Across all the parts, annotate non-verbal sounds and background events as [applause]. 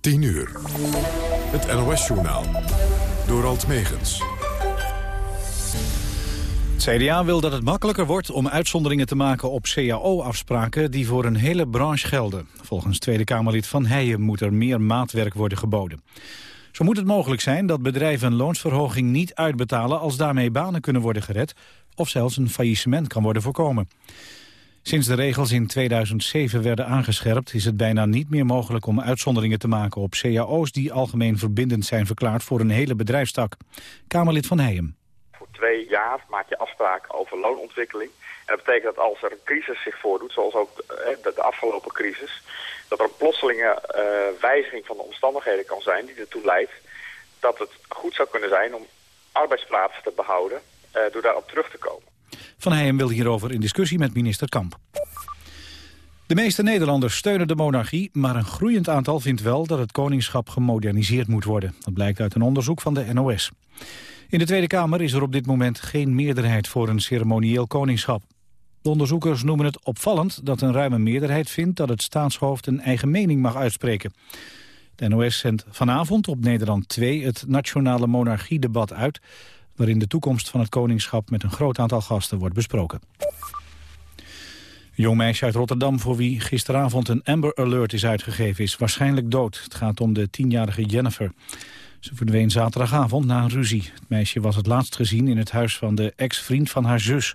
10 uur. Het NOS-journaal. Door Alt Megens. Het CDA wil dat het makkelijker wordt om uitzonderingen te maken op cao-afspraken die voor een hele branche gelden. Volgens Tweede Kamerlid Van Heijen moet er meer maatwerk worden geboden. Zo moet het mogelijk zijn dat bedrijven een loonsverhoging niet uitbetalen als daarmee banen kunnen worden gered of zelfs een faillissement kan worden voorkomen. Sinds de regels in 2007 werden aangescherpt is het bijna niet meer mogelijk om uitzonderingen te maken op cao's die algemeen verbindend zijn verklaard voor een hele bedrijfstak. Kamerlid Van Heijem. Voor twee jaar maak je afspraken over loonontwikkeling. En dat betekent dat als er een crisis zich voordoet, zoals ook de, de afgelopen crisis, dat er een plotselinge uh, wijziging van de omstandigheden kan zijn die ertoe leidt dat het goed zou kunnen zijn om arbeidsplaatsen te behouden uh, door daarop terug te komen. Van Heijem wil hierover in discussie met minister Kamp. De meeste Nederlanders steunen de monarchie, maar een groeiend aantal vindt wel dat het koningschap gemoderniseerd moet worden. Dat blijkt uit een onderzoek van de NOS. In de Tweede Kamer is er op dit moment geen meerderheid voor een ceremonieel koningschap. De onderzoekers noemen het opvallend dat een ruime meerderheid vindt dat het staatshoofd een eigen mening mag uitspreken. De NOS zendt vanavond op Nederland 2 het nationale monarchiedebat uit waarin de toekomst van het koningschap met een groot aantal gasten wordt besproken. Een jong meisje uit Rotterdam voor wie gisteravond een Amber Alert is uitgegeven is waarschijnlijk dood. Het gaat om de tienjarige Jennifer. Ze verdween zaterdagavond na een ruzie. Het meisje was het laatst gezien in het huis van de ex-vriend van haar zus.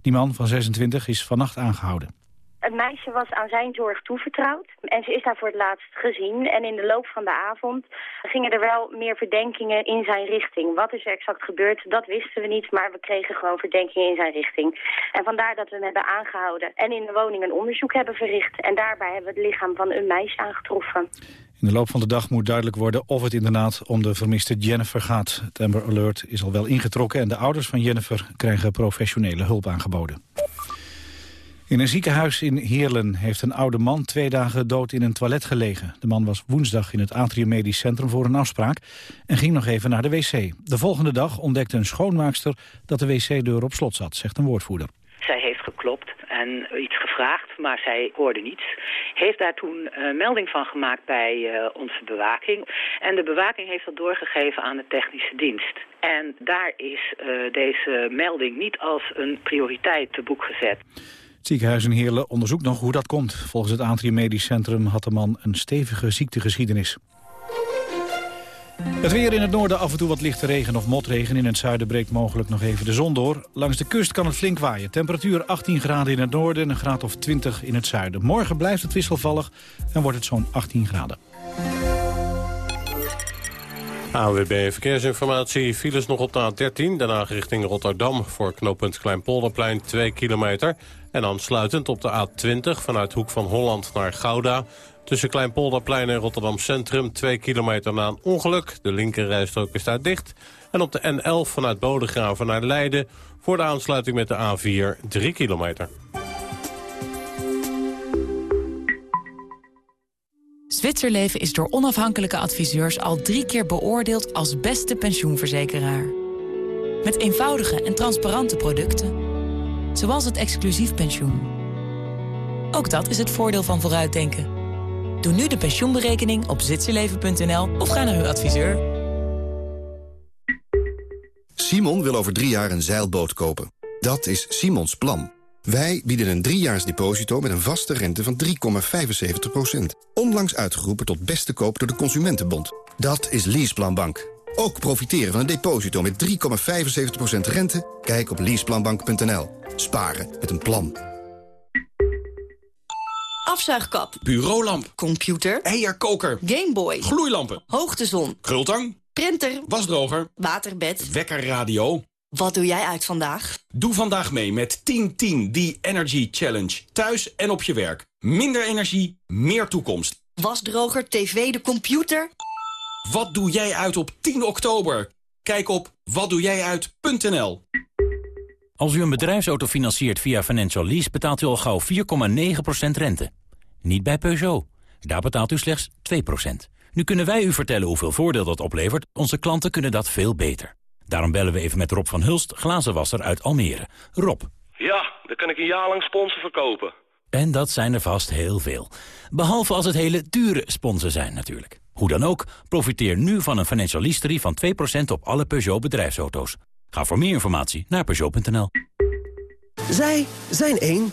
Die man van 26 is vannacht aangehouden. Het meisje was aan zijn zorg toevertrouwd en ze is daar voor het laatst gezien. En in de loop van de avond gingen er wel meer verdenkingen in zijn richting. Wat is er exact gebeurd, dat wisten we niet, maar we kregen gewoon verdenkingen in zijn richting. En vandaar dat we hem hebben aangehouden en in de woning een onderzoek hebben verricht. En daarbij hebben we het lichaam van een meisje aangetroffen. In de loop van de dag moet duidelijk worden of het inderdaad om de vermiste Jennifer gaat. Het Amber Alert is al wel ingetrokken en de ouders van Jennifer krijgen professionele hulp aangeboden. In een ziekenhuis in Heerlen heeft een oude man twee dagen dood in een toilet gelegen. De man was woensdag in het Atrium Medisch Centrum voor een afspraak en ging nog even naar de wc. De volgende dag ontdekte een schoonmaakster dat de wc-deur op slot zat, zegt een woordvoerder. Zij heeft geklopt en iets gevraagd, maar zij hoorde niets. Heeft daar toen uh, melding van gemaakt bij uh, onze bewaking. En de bewaking heeft dat doorgegeven aan de technische dienst. En daar is uh, deze melding niet als een prioriteit te boek gezet. Het ziekenhuis in Heerlen onderzoekt nog hoe dat komt. Volgens het Atrium Medisch Centrum had de man een stevige ziektegeschiedenis. Het weer in het noorden af en toe wat lichte regen of motregen. In het zuiden breekt mogelijk nog even de zon door. Langs de kust kan het flink waaien. Temperatuur 18 graden in het noorden en een graad of 20 in het zuiden. Morgen blijft het wisselvallig en wordt het zo'n 18 graden. AWB Verkeersinformatie. Files nog op de A13, daarna richting Rotterdam... voor knooppunt Kleinpolderplein 2 kilometer. En aansluitend op de A20 vanuit Hoek van Holland naar Gouda... tussen Kleinpolderplein en Rotterdam Centrum 2 kilometer na een ongeluk. De linkerrijstrook is daar dicht. En op de N11 vanuit Bodegraven naar Leiden... voor de aansluiting met de A4 3 kilometer. Zwitserleven is door onafhankelijke adviseurs al drie keer beoordeeld als beste pensioenverzekeraar. Met eenvoudige en transparante producten. Zoals het exclusief pensioen. Ook dat is het voordeel van vooruitdenken. Doe nu de pensioenberekening op zwitserleven.nl of ga naar uw adviseur. Simon wil over drie jaar een zeilboot kopen. Dat is Simons plan. Wij bieden een driejaars deposito met een vaste rente van 3,75%. Onlangs uitgeroepen tot beste koop door de Consumentenbond. Dat is Leaseplanbank. Ook profiteren van een deposito met 3,75% rente? Kijk op leaseplanbank.nl. Sparen met een plan. Afzuigkap. Bureaulamp. Computer. Eierkoker. Gameboy. Gloeilampen. Hoogtezon. Krultang. Printer. Wasdroger. Waterbed. Wekkerradio. Wat doe jij uit vandaag? Doe vandaag mee met 10-10, die Energy Challenge. Thuis en op je werk. Minder energie, meer toekomst. Wasdroger, tv, de computer. Wat doe jij uit op 10 oktober? Kijk op watdoejijuit.nl Als u een bedrijfsauto financiert via Financial Lease... betaalt u al gauw 4,9% rente. Niet bij Peugeot. Daar betaalt u slechts 2%. Nu kunnen wij u vertellen hoeveel voordeel dat oplevert. Onze klanten kunnen dat veel beter. Daarom bellen we even met Rob van Hulst, glazenwasser uit Almere. Rob. Ja, dan kan ik een jaar lang sponsen verkopen. En dat zijn er vast heel veel. Behalve als het hele dure sponsen zijn natuurlijk. Hoe dan ook, profiteer nu van een financial lease van 2% op alle Peugeot bedrijfsauto's. Ga voor meer informatie naar Peugeot.nl. Zij zijn één.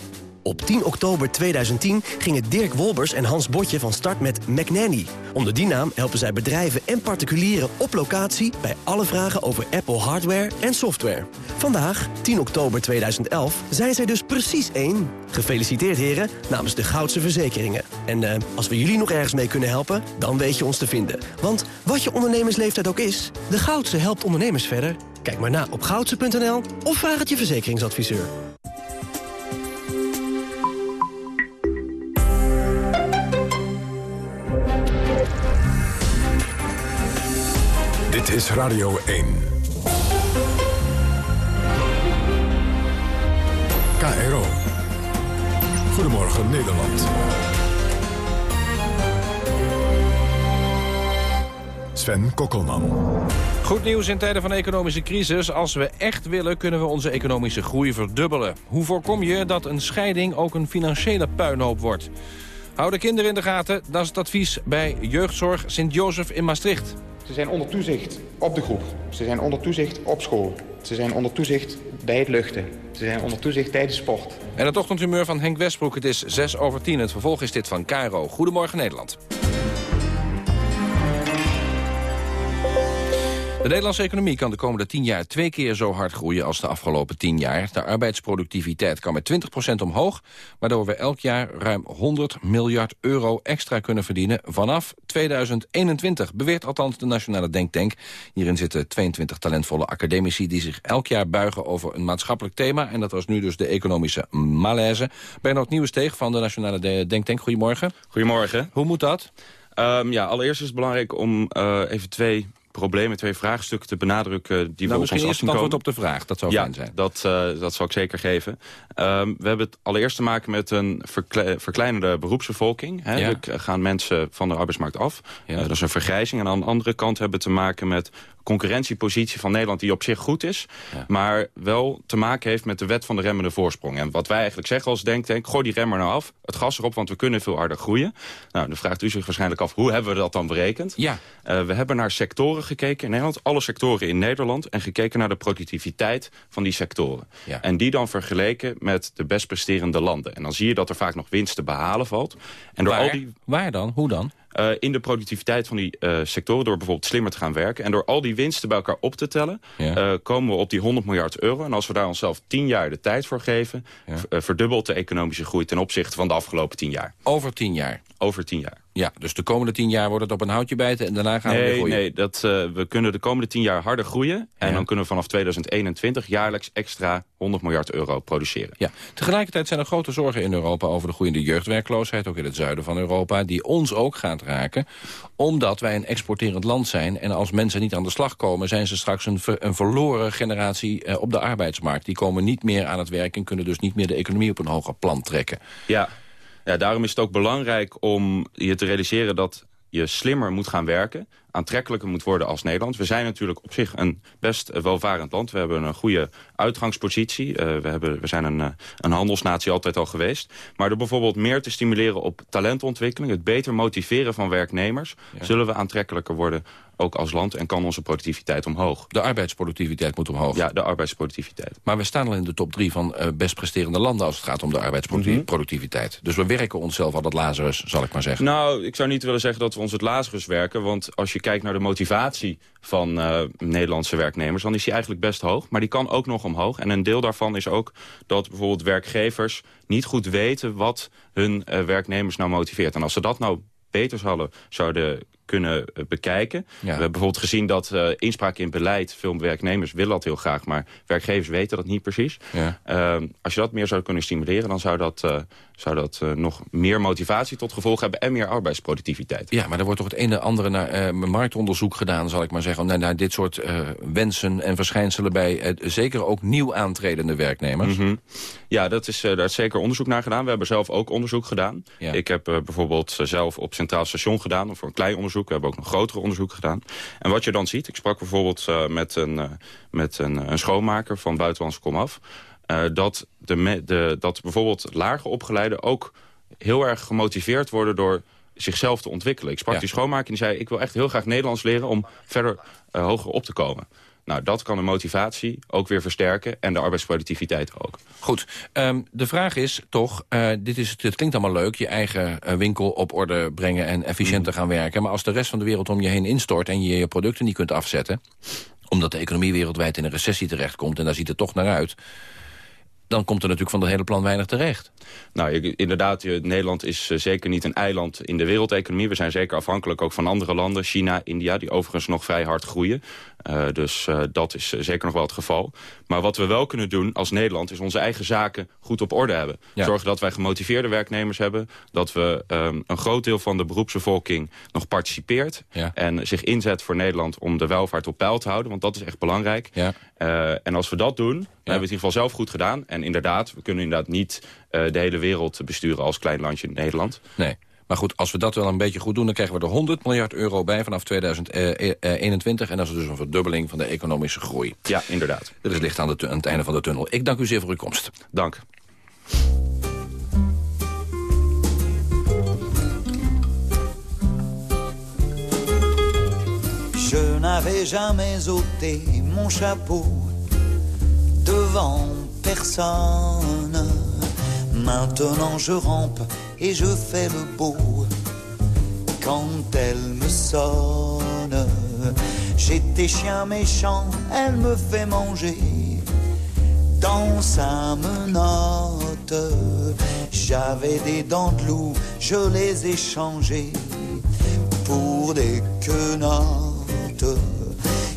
Op 10 oktober 2010 gingen Dirk Wolbers en Hans Botje van start met McNanny. Onder die naam helpen zij bedrijven en particulieren op locatie... bij alle vragen over Apple hardware en software. Vandaag, 10 oktober 2011, zijn zij dus precies één. Gefeliciteerd heren, namens de Goudse Verzekeringen. En uh, als we jullie nog ergens mee kunnen helpen, dan weet je ons te vinden. Want wat je ondernemersleeftijd ook is, de Goudse helpt ondernemers verder. Kijk maar na op goudse.nl of vraag het je verzekeringsadviseur. Dit is Radio 1. KRO. Goedemorgen Nederland. Sven Kokkelman. Goed nieuws in tijden van economische crisis. Als we echt willen, kunnen we onze economische groei verdubbelen. Hoe voorkom je dat een scheiding ook een financiële puinhoop wordt? Hou de kinderen in de gaten, dat is het advies bij Jeugdzorg Sint-Jozef in Maastricht. Ze zijn onder toezicht op de groep. Ze zijn onder toezicht op school. Ze zijn onder toezicht bij het luchten. Ze zijn onder toezicht tijdens sport. En het ochtendhumeur van Henk Westbroek. Het is 6 over 10. Het vervolg is dit van Caro. Goedemorgen Nederland. Nederlandse economie kan de komende 10 jaar twee keer zo hard groeien als de afgelopen 10 jaar. De arbeidsproductiviteit kan met 20% omhoog, waardoor we elk jaar ruim 100 miljard euro extra kunnen verdienen vanaf 2021, beweert althans de Nationale Denktank. Hierin zitten 22 talentvolle academici die zich elk jaar buigen over een maatschappelijk thema. En dat was nu dus de economische malaise. Bernard Nieuwensteeg van de Nationale Denktank, goedemorgen. Goedemorgen. Hoe moet dat? Um, ja, allereerst is het belangrijk om uh, even twee problemen, twee vraagstukken te benadrukken... die nou, we misschien antwoord op de vraag, dat zou ja, fijn zijn. Dat, uh, dat zal ik zeker geven. Um, we hebben het allereerst te maken met een verkle verkleinende beroepsbevolking. Hè. Ja. Er gaan mensen van de arbeidsmarkt af. Ja. Uh, dat is een vergrijzing. En aan de andere kant hebben we te maken met concurrentiepositie van Nederland die op zich goed is... Ja. maar wel te maken heeft met de wet van de remmende voorsprong. En wat wij eigenlijk zeggen als denktank, gooi die remmer nou af, het gas erop, want we kunnen veel harder groeien. Nou, dan vraagt u zich waarschijnlijk af, hoe hebben we dat dan berekend? Ja. Uh, we hebben naar sectoren gekeken in Nederland, alle sectoren in Nederland... en gekeken naar de productiviteit van die sectoren. Ja. En die dan vergeleken met de best presterende landen. En dan zie je dat er vaak nog winst te behalen valt. En door Waar? al die Waar dan? Hoe dan? Uh, in de productiviteit van die uh, sectoren... door bijvoorbeeld slimmer te gaan werken. En door al die winsten bij elkaar op te tellen... Ja. Uh, komen we op die 100 miljard euro. En als we daar onszelf 10 jaar de tijd voor geven... Ja. verdubbelt de economische groei ten opzichte van de afgelopen 10 jaar. Over 10 jaar? Over 10 jaar. Ja, dus de komende 10 jaar wordt het op een houtje bijten... en daarna gaan we weer Nee, groeien. nee dat, uh, we kunnen de komende 10 jaar harder groeien. En Ja. dan kunnen we vanaf 2021 jaarlijks extra 100 miljard euro produceren. Ja. Tegelijkertijd zijn er grote zorgen in Europa over de groeiende jeugdwerkloosheid, ook in het zuiden van Europa, die ons ook gaat raken, omdat wij een exporterend land zijn en als mensen niet aan de slag komen, zijn ze straks een, ver- een verloren generatie eh, op de arbeidsmarkt. Die komen niet meer aan het werk en kunnen dus niet meer de economie op een hoger plan trekken. Ja. Ja, daarom is het ook belangrijk om je te realiseren dat je slimmer moet gaan werken, aantrekkelijker moet worden als Nederland. We zijn natuurlijk op zich een best eh, welvarend land. We hebben een goede uitgangspositie. Uh, we, hebben, we zijn een, uh, een handelsnatie altijd al geweest. Maar door bijvoorbeeld meer te stimuleren op talentontwikkeling... het beter motiveren van werknemers... Ja. zullen we aantrekkelijker worden ook als land... en kan onze productiviteit omhoog. De arbeidsproductiviteit moet omhoog. Ja, de arbeidsproductiviteit. Maar we staan al in de top drie van eh, best presterende landen als het gaat om de arbeidsproductiviteit. Dus we werken onszelf al dat Lazarus, zal ik maar zeggen. Nou, ik zou niet willen zeggen dat we ons het Lazarus werken. Want als je kijkt naar de motivatie van uh, Nederlandse werknemers... dan is die eigenlijk best hoog. Maar die kan ook nog omhoog. En een deel daarvan is ook dat bijvoorbeeld werkgevers... niet goed weten wat hun uh, werknemers nou motiveert. En als ze dat nou beter zouden, zouden kunnen uh, bekijken. We hebben bijvoorbeeld gezien dat uh, inspraak in beleid... veel werknemers willen dat heel graag, maar werkgevers weten dat niet precies. Ja. Uh, als je dat meer zou kunnen stimuleren... dan zou dat, uh, zou dat uh, nog meer motivatie tot gevolg hebben... en meer arbeidsproductiviteit. Ja, maar er wordt toch het een en andere naar, uh, marktonderzoek gedaan... zal ik maar zeggen, naar, naar dit soort uh, wensen en verschijnselen... bij zeker ook nieuw aantredende werknemers. Mm -hmm. Ja, dat is, daar is zeker onderzoek naar gedaan. We hebben zelf ook onderzoek gedaan. Ja. Ik heb bijvoorbeeld zelf op Centraal Station gedaan... voor een klein onderzoek. We hebben ook een grotere onderzoek gedaan. En wat je dan ziet, ik sprak bijvoorbeeld met, een, met een, een schoonmaker van buitenlands komaf... Uh, dat, de, de, dat bijvoorbeeld lage opgeleiden ook heel erg gemotiveerd worden door zichzelf te ontwikkelen. Ik sprak Ja. die schoonmaker en die zei... ik wil echt heel graag Nederlands leren om verder eh, hoger op te komen. Nou, dat kan de motivatie ook weer versterken en de arbeidsproductiviteit ook. Goed, ehm, de vraag is toch, eh, dit, is, dit klinkt allemaal leuk... je eigen eh, winkel op orde brengen en efficiënter gaan werken... maar als de rest van de wereld om je heen instort... en je je producten niet kunt afzetten... omdat de economie wereldwijd in een recessie terechtkomt... en daar ziet het toch naar uit... dan komt er natuurlijk van dat hele plan weinig terecht. Nou, inderdaad, Nederland is eh, zeker niet een eiland in de wereldeconomie. We zijn zeker afhankelijk ook van andere landen, China, India... die overigens nog vrij hard groeien. Eh, dus eh, dat is eh, zeker nog wel het geval. Maar wat we wel kunnen doen als Nederland... is onze eigen zaken goed op orde hebben. Ja. Zorgen dat wij gemotiveerde werknemers hebben. Dat we ehm, een groot deel van de beroepsbevolking nog participeert. Ja. En zich inzet voor Nederland om de welvaart op peil te houden. Want dat is echt belangrijk. Ja. En als we dat doen, dan hebben we het in ieder geval zelf goed gedaan. En inderdaad, we kunnen inderdaad niet de hele wereld besturen als klein landje in Nederland. Nee. Maar goed, als we dat wel een beetje goed doen... dan krijgen we er 100 miljard euro bij vanaf 2021. En dat is dus een verdubbeling van de economische groei. Ja, inderdaad. Dat is licht aan, de tu- aan het einde van de tunnel. Ik dank u zeer voor uw komst. Dank. Je n'avais jamais ôté mon chapeau devant personne. Maintenant je rampe et je fais le beau quand elle me sonne. J'étais chien méchant, elle me fait manger dans sa menotte. J'avais des dents de loup, je les ai changées pour des quenottes.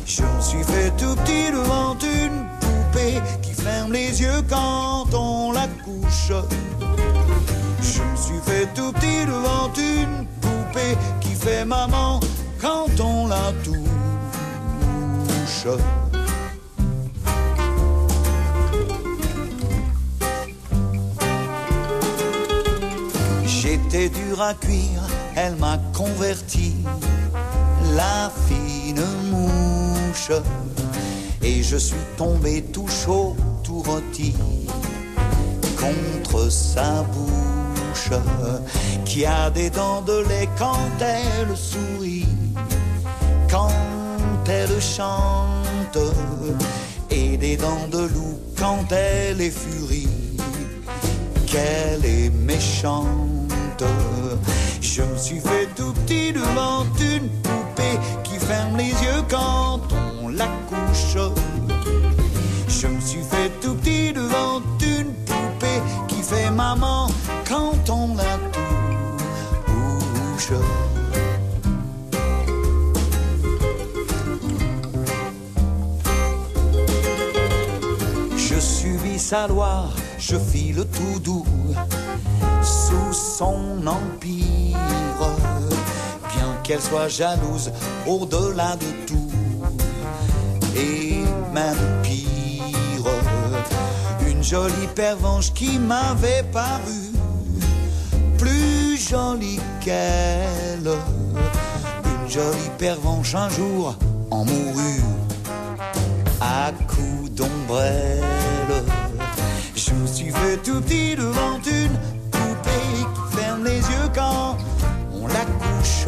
Je me suis fait tout petit devant une poupée ferme les yeux quand on la couche. Je me suis fait tout petit devant une poupée qui fait maman quand on la touche. J'étais dur à cuire, elle m'a converti, la fine mouche. Et je suis tombé tout chaud, contre sa bouche, qui a des dents de lait quand elle sourit, quand elle chante, et des dents de loup quand elle est furie qu'elle est méchante. Je me suis fait tout petit devant une poupée qui ferme les yeux quand on la couche. Tout petit devant une poupée qui fait maman quand on la touche. Je subis sa loi, je file tout doux sous son empire. Bien qu'elle soit jalouse au-delà de tout, et même jolie pervenche qui m'avait paru plus jolie qu'elle. Une jolie pervenche un jour en mourut à coups d'ombrelle. Je me suis fait tout petit devant une poupée qui ferme les yeux quand on la couche.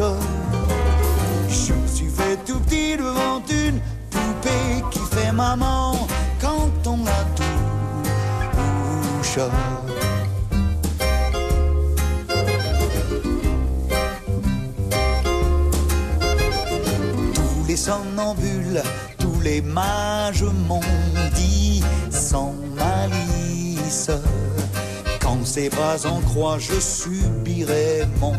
Je me suis fait tout petit devant une poupée qui fait maman quand on la touche. Tous les somnambules, tous les mages m'ont dit sans malice Qu'en ses bras en croix je subirai mon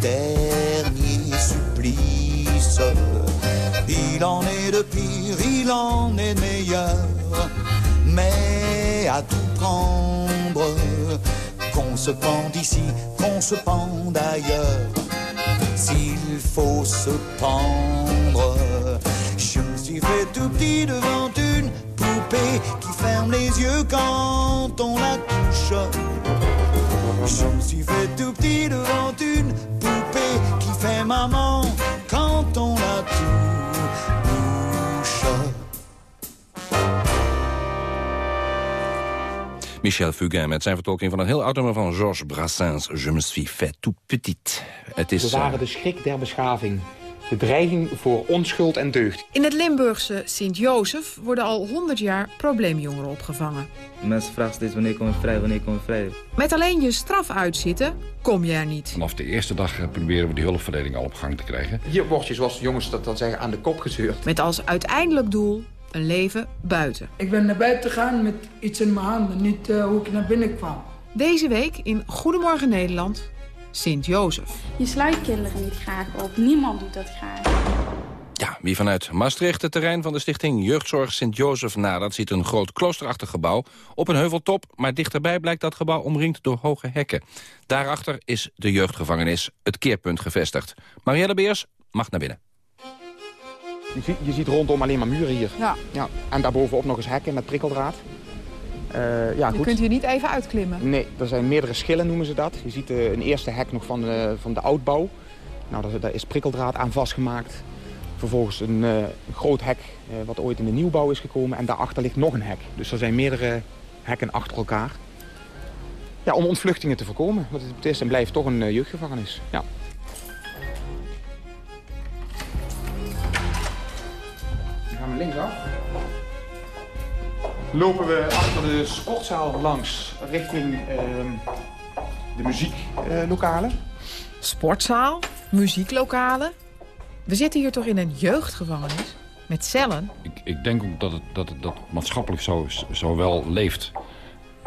dernier supplice. Il en est de pire, il en est meilleur Mais à tout Qu'on se pende ici, qu'on se pende ailleurs s'il faut se pendre. Je me suis fait tout petit devant une poupée qui ferme les yeux quand on la touche. Je me suis fait tout petit devant une poupée qui fait maman quand on la touche. Michel Fugain met zijn vertolking van een heel oud nummer van Georges Brassens. Je me suis fait tout petit. Het is... We eh, waren de schrik der beschaving. De dreiging voor onschuld en deugd. In het Limburgse Sint-Jozef worden al 100 jaar probleemjongeren opgevangen. Mensen vragen steeds wanneer kom je vrij, wanneer kom je vrij. Met alleen je straf uitzitten kom je er niet. Vanaf de eerste dag eh, proberen we die hulpverlening al op gang te krijgen. Hier word je, zoals de jongens dat dan zeggen, aan de kop gezeurd. Met als uiteindelijk doel een leven buiten. Ik ben naar buiten gegaan met iets in mijn handen, niet eh, hoe ik naar binnen kwam. Deze week in Goedemorgen Nederland, Sint-Jozef. Je sluit kinderen niet graag op. Niemand doet dat graag. Ja, wie vanuit Maastricht het terrein van de stichting Jeugdzorg Sint-Jozef nadert... ziet een groot kloosterachtig gebouw op een heuveltop... maar dichterbij blijkt dat gebouw omringd door hoge hekken. Daarachter is de jeugdgevangenis, het keerpunt, gevestigd. Marielle Beers mag naar binnen. Je ziet, je ziet rondom alleen maar muren hier. Ja. Ja. En daarbovenop nog eens hekken met prikkeldraad. Eh, ja, Je goed. kunt hier niet even uitklimmen. Nee, er zijn meerdere schillen noemen ze dat. Je ziet eh, een eerste hek nog van, eh, van de oudbouw. Nou, daar, daar is prikkeldraad aan vastgemaakt. Vervolgens een groot hek wat ooit in de nieuwbouw is gekomen. En daarachter ligt nog een hek. Dus er zijn meerdere hekken achter elkaar. Ja, om ontvluchtingen te voorkomen. Want het is en blijft toch een jeugdgevangenis. Ja. Gaan we linksaf. Lopen we achter de sportzaal langs richting ehm, de muzieklokalen. Sportzaal, muzieklokalen. We zitten hier toch in een jeugdgevangenis? Met cellen? Ik, ik denk ook dat het, dat het dat maatschappelijk zo, zo wel leeft.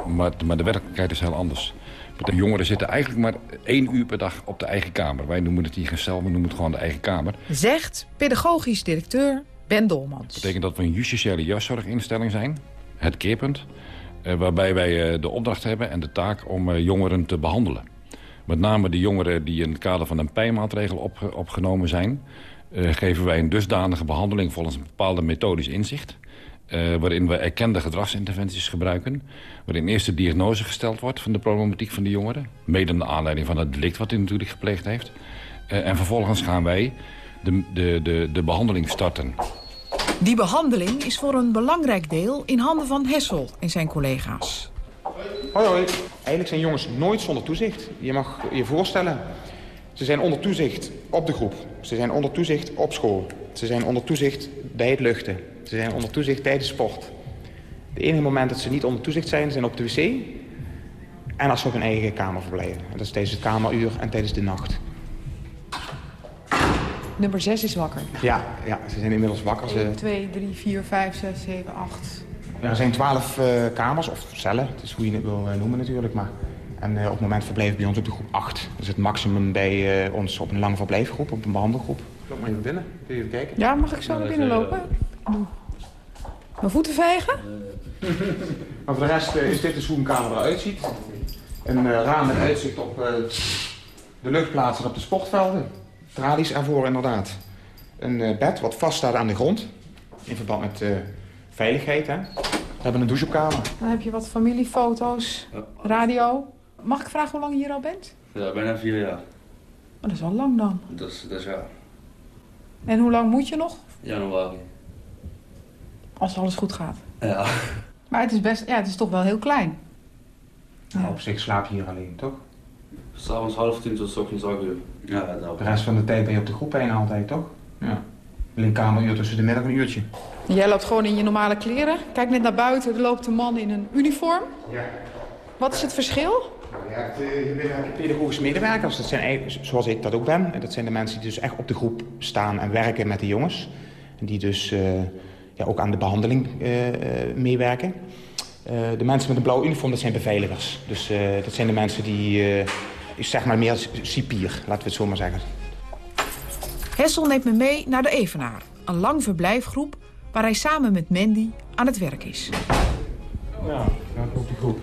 Maar, maar de werkelijkheid is heel anders. De jongeren zitten eigenlijk maar één uur per dag op de eigen kamer. Wij noemen het hier geen cel, we noemen het gewoon de eigen kamer. Zegt pedagogisch directeur Ben Dolmans. Dat betekent dat we een justitiële jeugdzorginstelling zijn. Het keerpunt. eh, waarbij wij eh, de opdracht hebben en de taak om eh, jongeren te behandelen. Met name de jongeren die in het kader van een pijnmaatregel op, opgenomen zijn... geven wij een dusdanige behandeling volgens een bepaalde methodisch inzicht... eh, waarin we erkende gedragsinterventies gebruiken... waarin eerst de diagnose gesteld wordt van de problematiek van de jongeren... mede naar aanleiding van het delict wat hij natuurlijk gepleegd heeft. En vervolgens gaan wij de, de, de, de behandeling starten. Die behandeling is voor een belangrijk deel in handen van Hessel en zijn collega's. Hoi hoi. Eigenlijk zijn jongens nooit zonder toezicht. Je mag je voorstellen, ze zijn onder toezicht op de groep. Ze zijn onder toezicht op school. Ze zijn onder toezicht bij het luchten. Ze zijn onder toezicht tijdens sport. De enige moment dat ze niet onder toezicht zijn, zijn op de wc. En als ze op hun eigen kamer verblijven. En dat is tijdens het kameruur en tijdens de nacht. Nummer 6 is wakker. Ja, ja ze zijn inmiddels wakker. Ze, 1, 2, 3, 4, 5, 6, 7, 8. Ja, er zijn twaalf eh, kamers, of cellen, het is hoe je het wil eh, noemen natuurlijk. Maar, en eh, op het moment verblijven bij ons op de groep 8. Dat is het maximum bij eh, ons op een lange verblijfgroep, op een behandelgroep. Loop maar even binnen, kun je even kijken? Ja, mag ik zo naar binnen lopen? Doe. Mijn voeten vegen? [laughs] Maar voor de rest is dit dus hoe een kamer eruit ziet. Een eh, raam met uitzicht op eh, de luchtplaatsen en op de sportvelden. Tralies ervoor inderdaad. Een eh, bed wat vaststaat aan de grond. In verband met eh, veiligheid. Hè. We hebben een douche op kamer. Dan heb je wat familiefoto's, radio. Mag ik vragen hoe lang je hier al bent? Ja, bijna vier jaar. Oh, dat is wel lang dan. Dat is, dat is ja. En hoe lang moet je nog? Januari. Als alles goed gaat. Ja. Maar het is, best, ja, het is toch wel heel klein. Nou, op zich slaap je hier alleen, toch? S'avonds half tien tot 's ochtends acht uur. Ja, dat De rest van de tijd ben je op de groep heen altijd, toch? Ja. Alleen kameruur tussen de middag een uurtje. Jij loopt gewoon in je normale kleren. Kijk net naar buiten, er loopt een man in een uniform. Ja. Wat is het verschil? Ja, het, eh, pedagogische medewerkers. Dat zijn zoals ik dat ook ben. En dat zijn de mensen die dus echt op de groep staan en werken met de jongens. En die dus eh, ja, ook aan de behandeling eh, eh, meewerken. Eh, de mensen met een blauw uniform, dat zijn beveiligers. Dus eh, dat zijn de mensen die, eh, is zeg maar meer cipier, laten we het zo maar zeggen. Hessel neemt me mee naar de Evenaar. Een lang verblijfgroep waar hij samen met Mandy aan het werk is. Ja, welkom op die groep.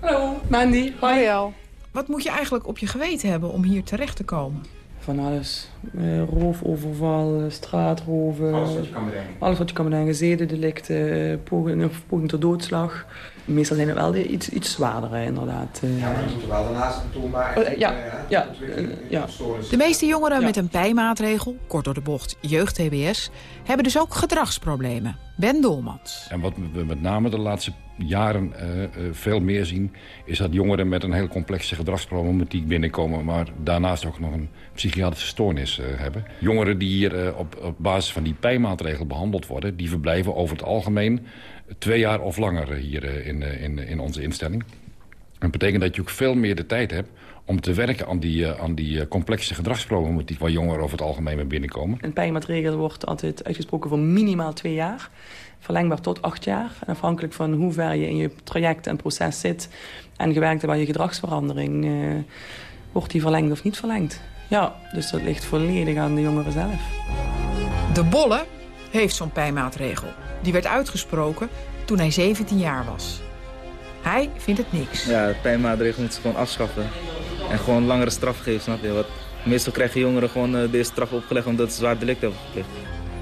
Hallo, Mandy. Mariel. Wat moet je eigenlijk op je geweten hebben om hier terecht te komen? Van alles. Eh, roofoverval, eh, straatroven. Alles wat je kan bedenken. Alles wat je kan bedenken. Zedendelicten, eh, poging, of poging tot doodslag. Meestal zijn het wel de iets, iets zwaardere, inderdaad. eh. Ja, maar je moet er wel daarnaast toonbaar. Eh, ja, ja, eh, ja. De meeste jongeren met een pijnmaatregel, kort door de bocht jeugd-TBS, hebben dus ook gedragsproblemen. Ben Dolmans. En wat we met name de laatste jaren uh, uh, veel meer zien... is dat jongeren met een heel complexe gedragsproblematiek binnenkomen... maar daarnaast ook nog een psychiatrische stoornis uh, hebben. Jongeren die hier op, op basis van die pijnmaatregel behandeld worden... die verblijven over het algemeen twee jaar of langer hier in, in, in onze instelling. Dat betekent dat je ook veel meer de tijd hebt om te werken aan die, aan die complexe gedragsproblematiek... waar jongeren over het algemeen mee binnenkomen. Een pijnmaatregel wordt altijd uitgesproken voor minimaal twee jaar. Verlengbaar tot acht jaar. En afhankelijk van hoe ver je in je traject en proces zit... en gewerkt hebt aan je gedragsverandering... Wordt die verlengd of niet verlengd. Ja, dus dat ligt volledig aan de jongeren zelf. De Bolle heeft zo'n pijnmaatregel. Die werd uitgesproken toen hij 17 jaar was. Hij vindt het niks. Ja, de pijnmaatregel moet ze gewoon afschaffen. En gewoon langere straf geven, snap je? Wat, meestal krijgen jongeren gewoon uh, deze straf opgelegd omdat ze zwaar delict hebben gepleegd.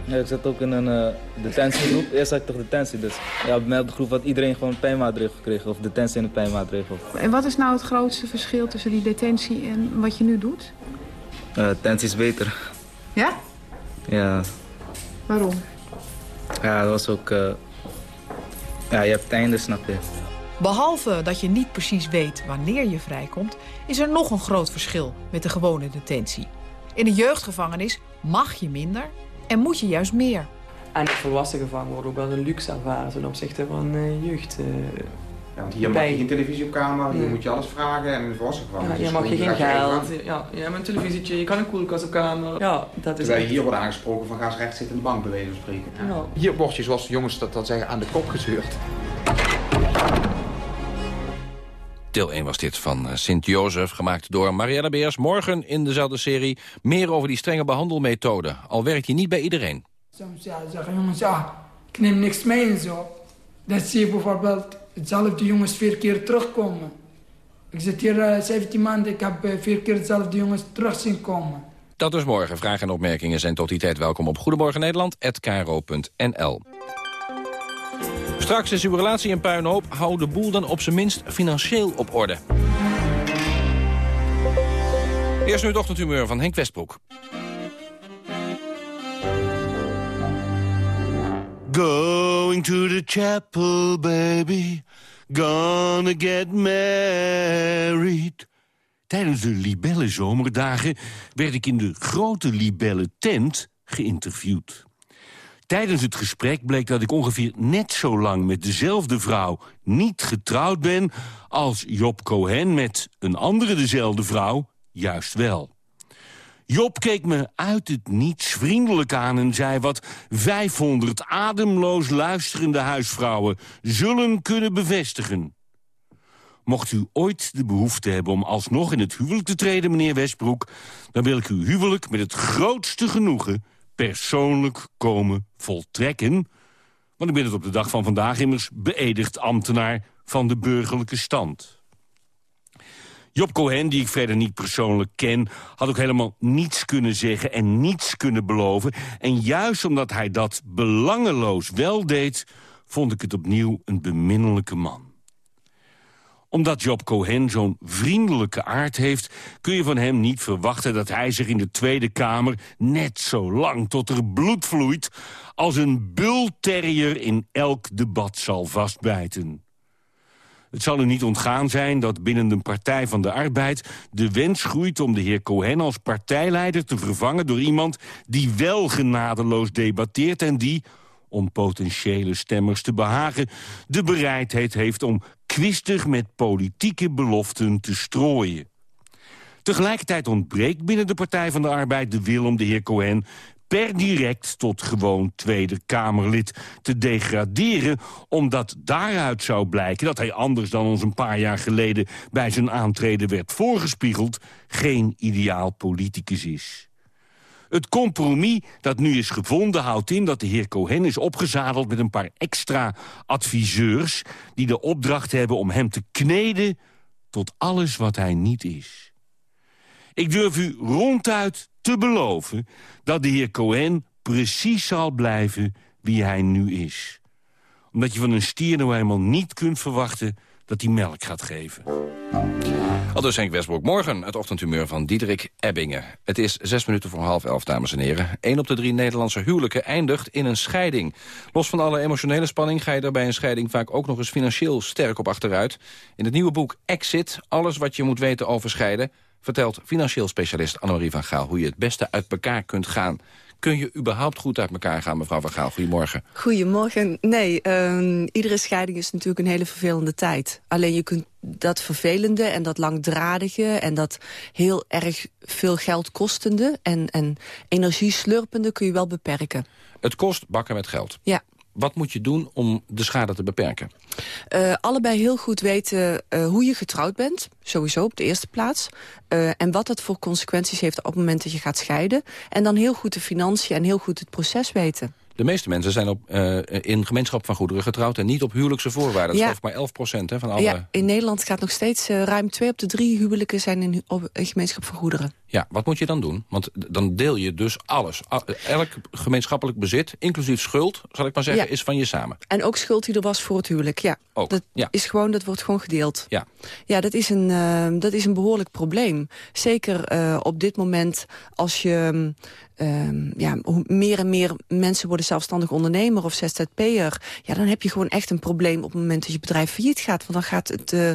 Ja, ik zat ook in een uh, detentiegroep. Eerst had ik toch detentie, dus ja, bij mij op de groep had iedereen gewoon een pijnmaatregel gekregen. Of detentie en een pijnmaatregel. En wat is nou het grootste verschil tussen die detentie en wat je nu doet? Uh, detentie is beter. Ja? Ja. Waarom? Ja, dat was ook... Uh, ja, je hebt het einde, snap je. Behalve dat je niet precies weet wanneer je vrijkomt... is er nog een groot verschil met de gewone detentie. In de jeugdgevangenis mag je minder en moet je juist meer. En volwassen gevangen wordt ook wel een luxe ervaren ten opzichte van uh, jeugd. Ja, want hier mag je geen televisie op kamer, hier moet je alles vragen en in de volwassen gevangen. Ja, hier mag je geen geld. Ja, je hebt een televisietje, je kan een koelkast op kamer. Ja, dat is Terwijl je hier wordt aangesproken van ga eens recht zitten in de bank bij wijze van spreken. Ja. Hier word je, zoals de jongens dat, dat zeggen, aan de kop gezeurd. Deel 1 was dit van Sint-Jozef, gemaakt door Marielle Beers. Morgen in dezelfde serie meer over die strenge behandelmethode. Al werkt die niet bij iedereen. Soms ja, zeggen jongens, ja, ik neem niks mee en zo. Dat zie je bijvoorbeeld hetzelfde jongens vier keer terugkomen. Ik zit hier uh, 17 maanden, ik heb uh, vier keer hetzelfde jongens terug zien komen. Dat dus morgen. Vragen en opmerkingen zijn tot die tijd welkom op Goedemorgen Nederland@kro.nl. Straks is uw relatie in puinhoop. Hou de boel dan op zijn minst financieel op orde. Eerst nu het ochtendhumeur van Henk Westbroek. Going to the chapel, baby. Gonna get married. Tijdens de Libelle zomerdagen werd ik in de grote Libelle tent geïnterviewd. Tijdens het gesprek bleek dat ik ongeveer net zo lang met dezelfde vrouw niet getrouwd ben... als Job Cohen met een andere dezelfde vrouw juist wel. Job keek me uit het niets vriendelijk aan en zei wat 500 ademloos luisterende huisvrouwen zullen kunnen bevestigen. Mocht u ooit de behoefte hebben om alsnog in het huwelijk te treden, meneer Westbroek... dan wil ik uw huwelijk met het grootste genoegen persoonlijk komen voltrekken. Want ik ben het op de dag van vandaag immers beëdigd ambtenaar van de burgerlijke stand. Job Cohen, die ik verder niet persoonlijk ken... had ook helemaal niets kunnen zeggen en niets kunnen beloven. En juist omdat hij dat belangeloos wel deed... vond ik het opnieuw een beminnelijke man omdat Job Cohen zo'n vriendelijke aard heeft... kun je van hem niet verwachten dat hij zich in de Tweede Kamer... net zo lang tot er bloed vloeit... als een bulterrier in elk debat zal vastbijten. Het zal u niet ontgaan zijn dat binnen de Partij van de Arbeid... de wens groeit om de heer Cohen als partijleider te vervangen... door iemand die wel genadeloos debatteert en die om potentiële stemmers te behagen... de bereidheid heeft om kwistig met politieke beloften te strooien. Tegelijkertijd ontbreekt binnen de Partij van de Arbeid de wil om de heer Cohen per direct tot gewoon Tweede Kamerlid te degraderen... omdat daaruit zou blijken dat hij anders dan ons een paar jaar geleden... bij zijn aantreden werd voorgespiegeld, geen ideaal politicus is. Het compromis dat nu is gevonden houdt in dat de heer Cohen is opgezadeld met een paar extra adviseurs... die de opdracht hebben om hem te kneden tot alles wat hij niet is. Ik durf u ronduit te beloven dat de heer Cohen precies zal blijven wie hij nu is. Omdat je van een stier nou eenmaal niet kunt verwachten dat hij melk gaat geven. Al dus Henk Westbroek. Morgen het ochtendhumeur van Diederik Ebbingen. Het is zes minuten voor half elf, dames en heren. Eén op de drie Nederlandse huwelijken eindigt in een scheiding. Los van alle emotionele spanning ga je er bij een scheiding vaak ook nog eens financieel sterk op achteruit. In het nieuwe boek Exit, alles wat je moet weten over scheiden... vertelt financieel specialist Annemarie van Gaal hoe je het beste uit elkaar kunt gaan. Kun je überhaupt goed uit elkaar gaan, mevrouw van Gaal? Goedemorgen. Goedemorgen. Nee, ehm, iedere scheiding is natuurlijk een hele vervelende tijd. Alleen je kunt dat vervelende en dat langdradige... en dat heel erg veel geld kostende en, en energie slurpende... kun je wel beperken. Het kost bakken met geld. Ja. Wat moet je doen om de schade te beperken? Uh, allebei heel goed weten uh, hoe je getrouwd bent. Sowieso op de eerste plaats. Uh, en wat dat voor consequenties heeft op het moment dat je gaat scheiden. En dan heel goed de financiën en heel goed het proces weten. De meeste mensen zijn op, uh, in gemeenschap van goederen getrouwd... en niet op huwelijkse voorwaarden. Dat is maar 11 procent van alle... Ja, in Nederland gaat nog steeds uh, ruim 2 op de 3 huwelijken... zijn in op, een gemeenschap van goederen. Ja, wat moet je dan doen? Want dan deel je dus alles. Elk gemeenschappelijk bezit, inclusief schuld, zal ik maar zeggen, ja. is van je samen. En ook schuld die er was voor het huwelijk, ja. Ook, dat, ja. Is gewoon, dat wordt gewoon gedeeld. Ja, ja dat, is een, uh, dat is een behoorlijk probleem. Zeker uh, op dit moment als je... Um, ja, hoe meer en meer mensen worden zelfstandig ondernemer of ZZP'er... Ja, dan heb je gewoon echt een probleem op het moment dat je bedrijf failliet gaat. Want dan gaat het... Uh,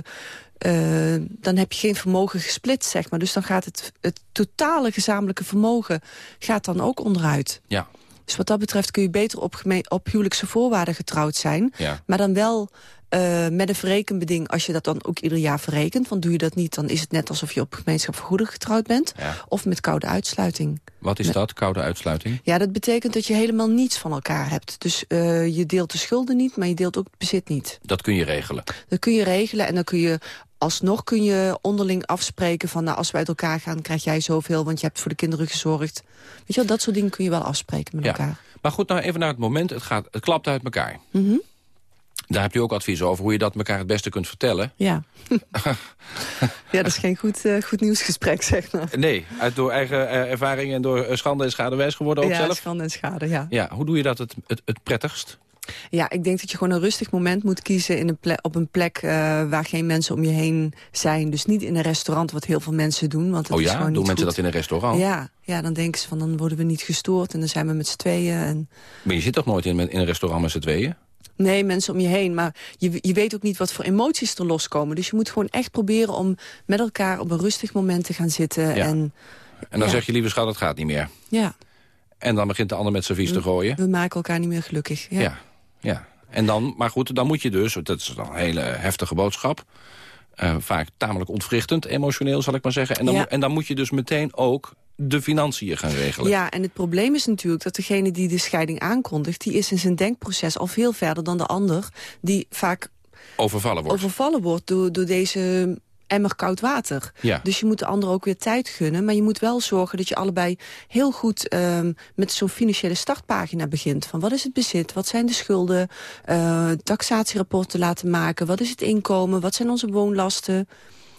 uh, dan heb je geen vermogen gesplitst, zeg maar. Dus dan gaat het, het totale gezamenlijke vermogen gaat dan ook onderuit. Ja. Dus wat dat betreft kun je beter op, op huwelijkse voorwaarden getrouwd zijn. Ja. Maar dan wel uh, met een verrekenbeding als je dat dan ook ieder jaar verrekent. Want doe je dat niet, dan is het net alsof je op gemeenschap goederen getrouwd bent. Ja. Of met koude uitsluiting. Wat is dat, koude uitsluiting? Ja, dat betekent dat je helemaal niets van elkaar hebt. Dus uh, je deelt de schulden niet, maar je deelt ook het bezit niet. Dat kun je regelen? Dat kun je regelen en dan kun je alsnog kun je onderling afspreken van... nou, als we uit elkaar gaan, krijg jij zoveel, want je hebt voor de kinderen gezorgd. Weet je wel, dat soort dingen kun je wel afspreken met ja. elkaar. Maar goed, nou even naar het moment, het, gaat, het klapt uit elkaar. Mm -hmm. Daar heb je ook advies over hoe je dat elkaar het beste kunt vertellen. Ja, [laughs] ja dat is geen goed, uh, goed nieuwsgesprek, zeg maar. Nee, uit door eigen uh, ervaring en door schande en schade wijs geworden ook ja, zelf? schande en schade, ja. ja. Hoe doe je dat het, het, het prettigst? Ja, ik denk dat je gewoon een rustig moment moet kiezen in een plek, op een plek uh, waar geen mensen om je heen zijn. Dus niet in een restaurant, wat heel veel mensen doen. Want dat oh ja, is doen mensen goed. dat in een restaurant? Ja, ja, dan denken ze van dan worden we niet gestoord en dan zijn we met z'n tweeën. En... Maar je zit toch nooit in, in een restaurant met z'n tweeën? Nee, mensen om je heen. Maar je, je weet ook niet wat voor emoties er loskomen. Dus je moet gewoon echt proberen om met elkaar op een rustig moment te gaan zitten. Ja. En, en dan ja. zeg je, lieve schat, dat gaat niet meer. Ja. En dan begint de ander met servies te gooien. We maken elkaar niet meer gelukkig. Ja. ja. Ja. En dan, maar goed, dan moet je dus, dat is dan een hele heftige boodschap... Uh, vaak tamelijk ontwrichtend, emotioneel zal ik maar zeggen. En dan, ja. en dan moet je dus meteen ook de financiën gaan regelen. Ja, en het probleem is natuurlijk dat degene die de scheiding aankondigt... die is in zijn denkproces al veel verder dan de ander... die vaak overvallen wordt, overvallen wordt door, door deze emmer koud water. Ja. Dus je moet de ander ook weer tijd gunnen. Maar je moet wel zorgen dat je allebei heel goed um, met zo'n financiële startpagina begint. Van wat is het bezit, wat zijn de schulden, uh, taxatierapporten laten maken. Wat is het inkomen, wat zijn onze woonlasten.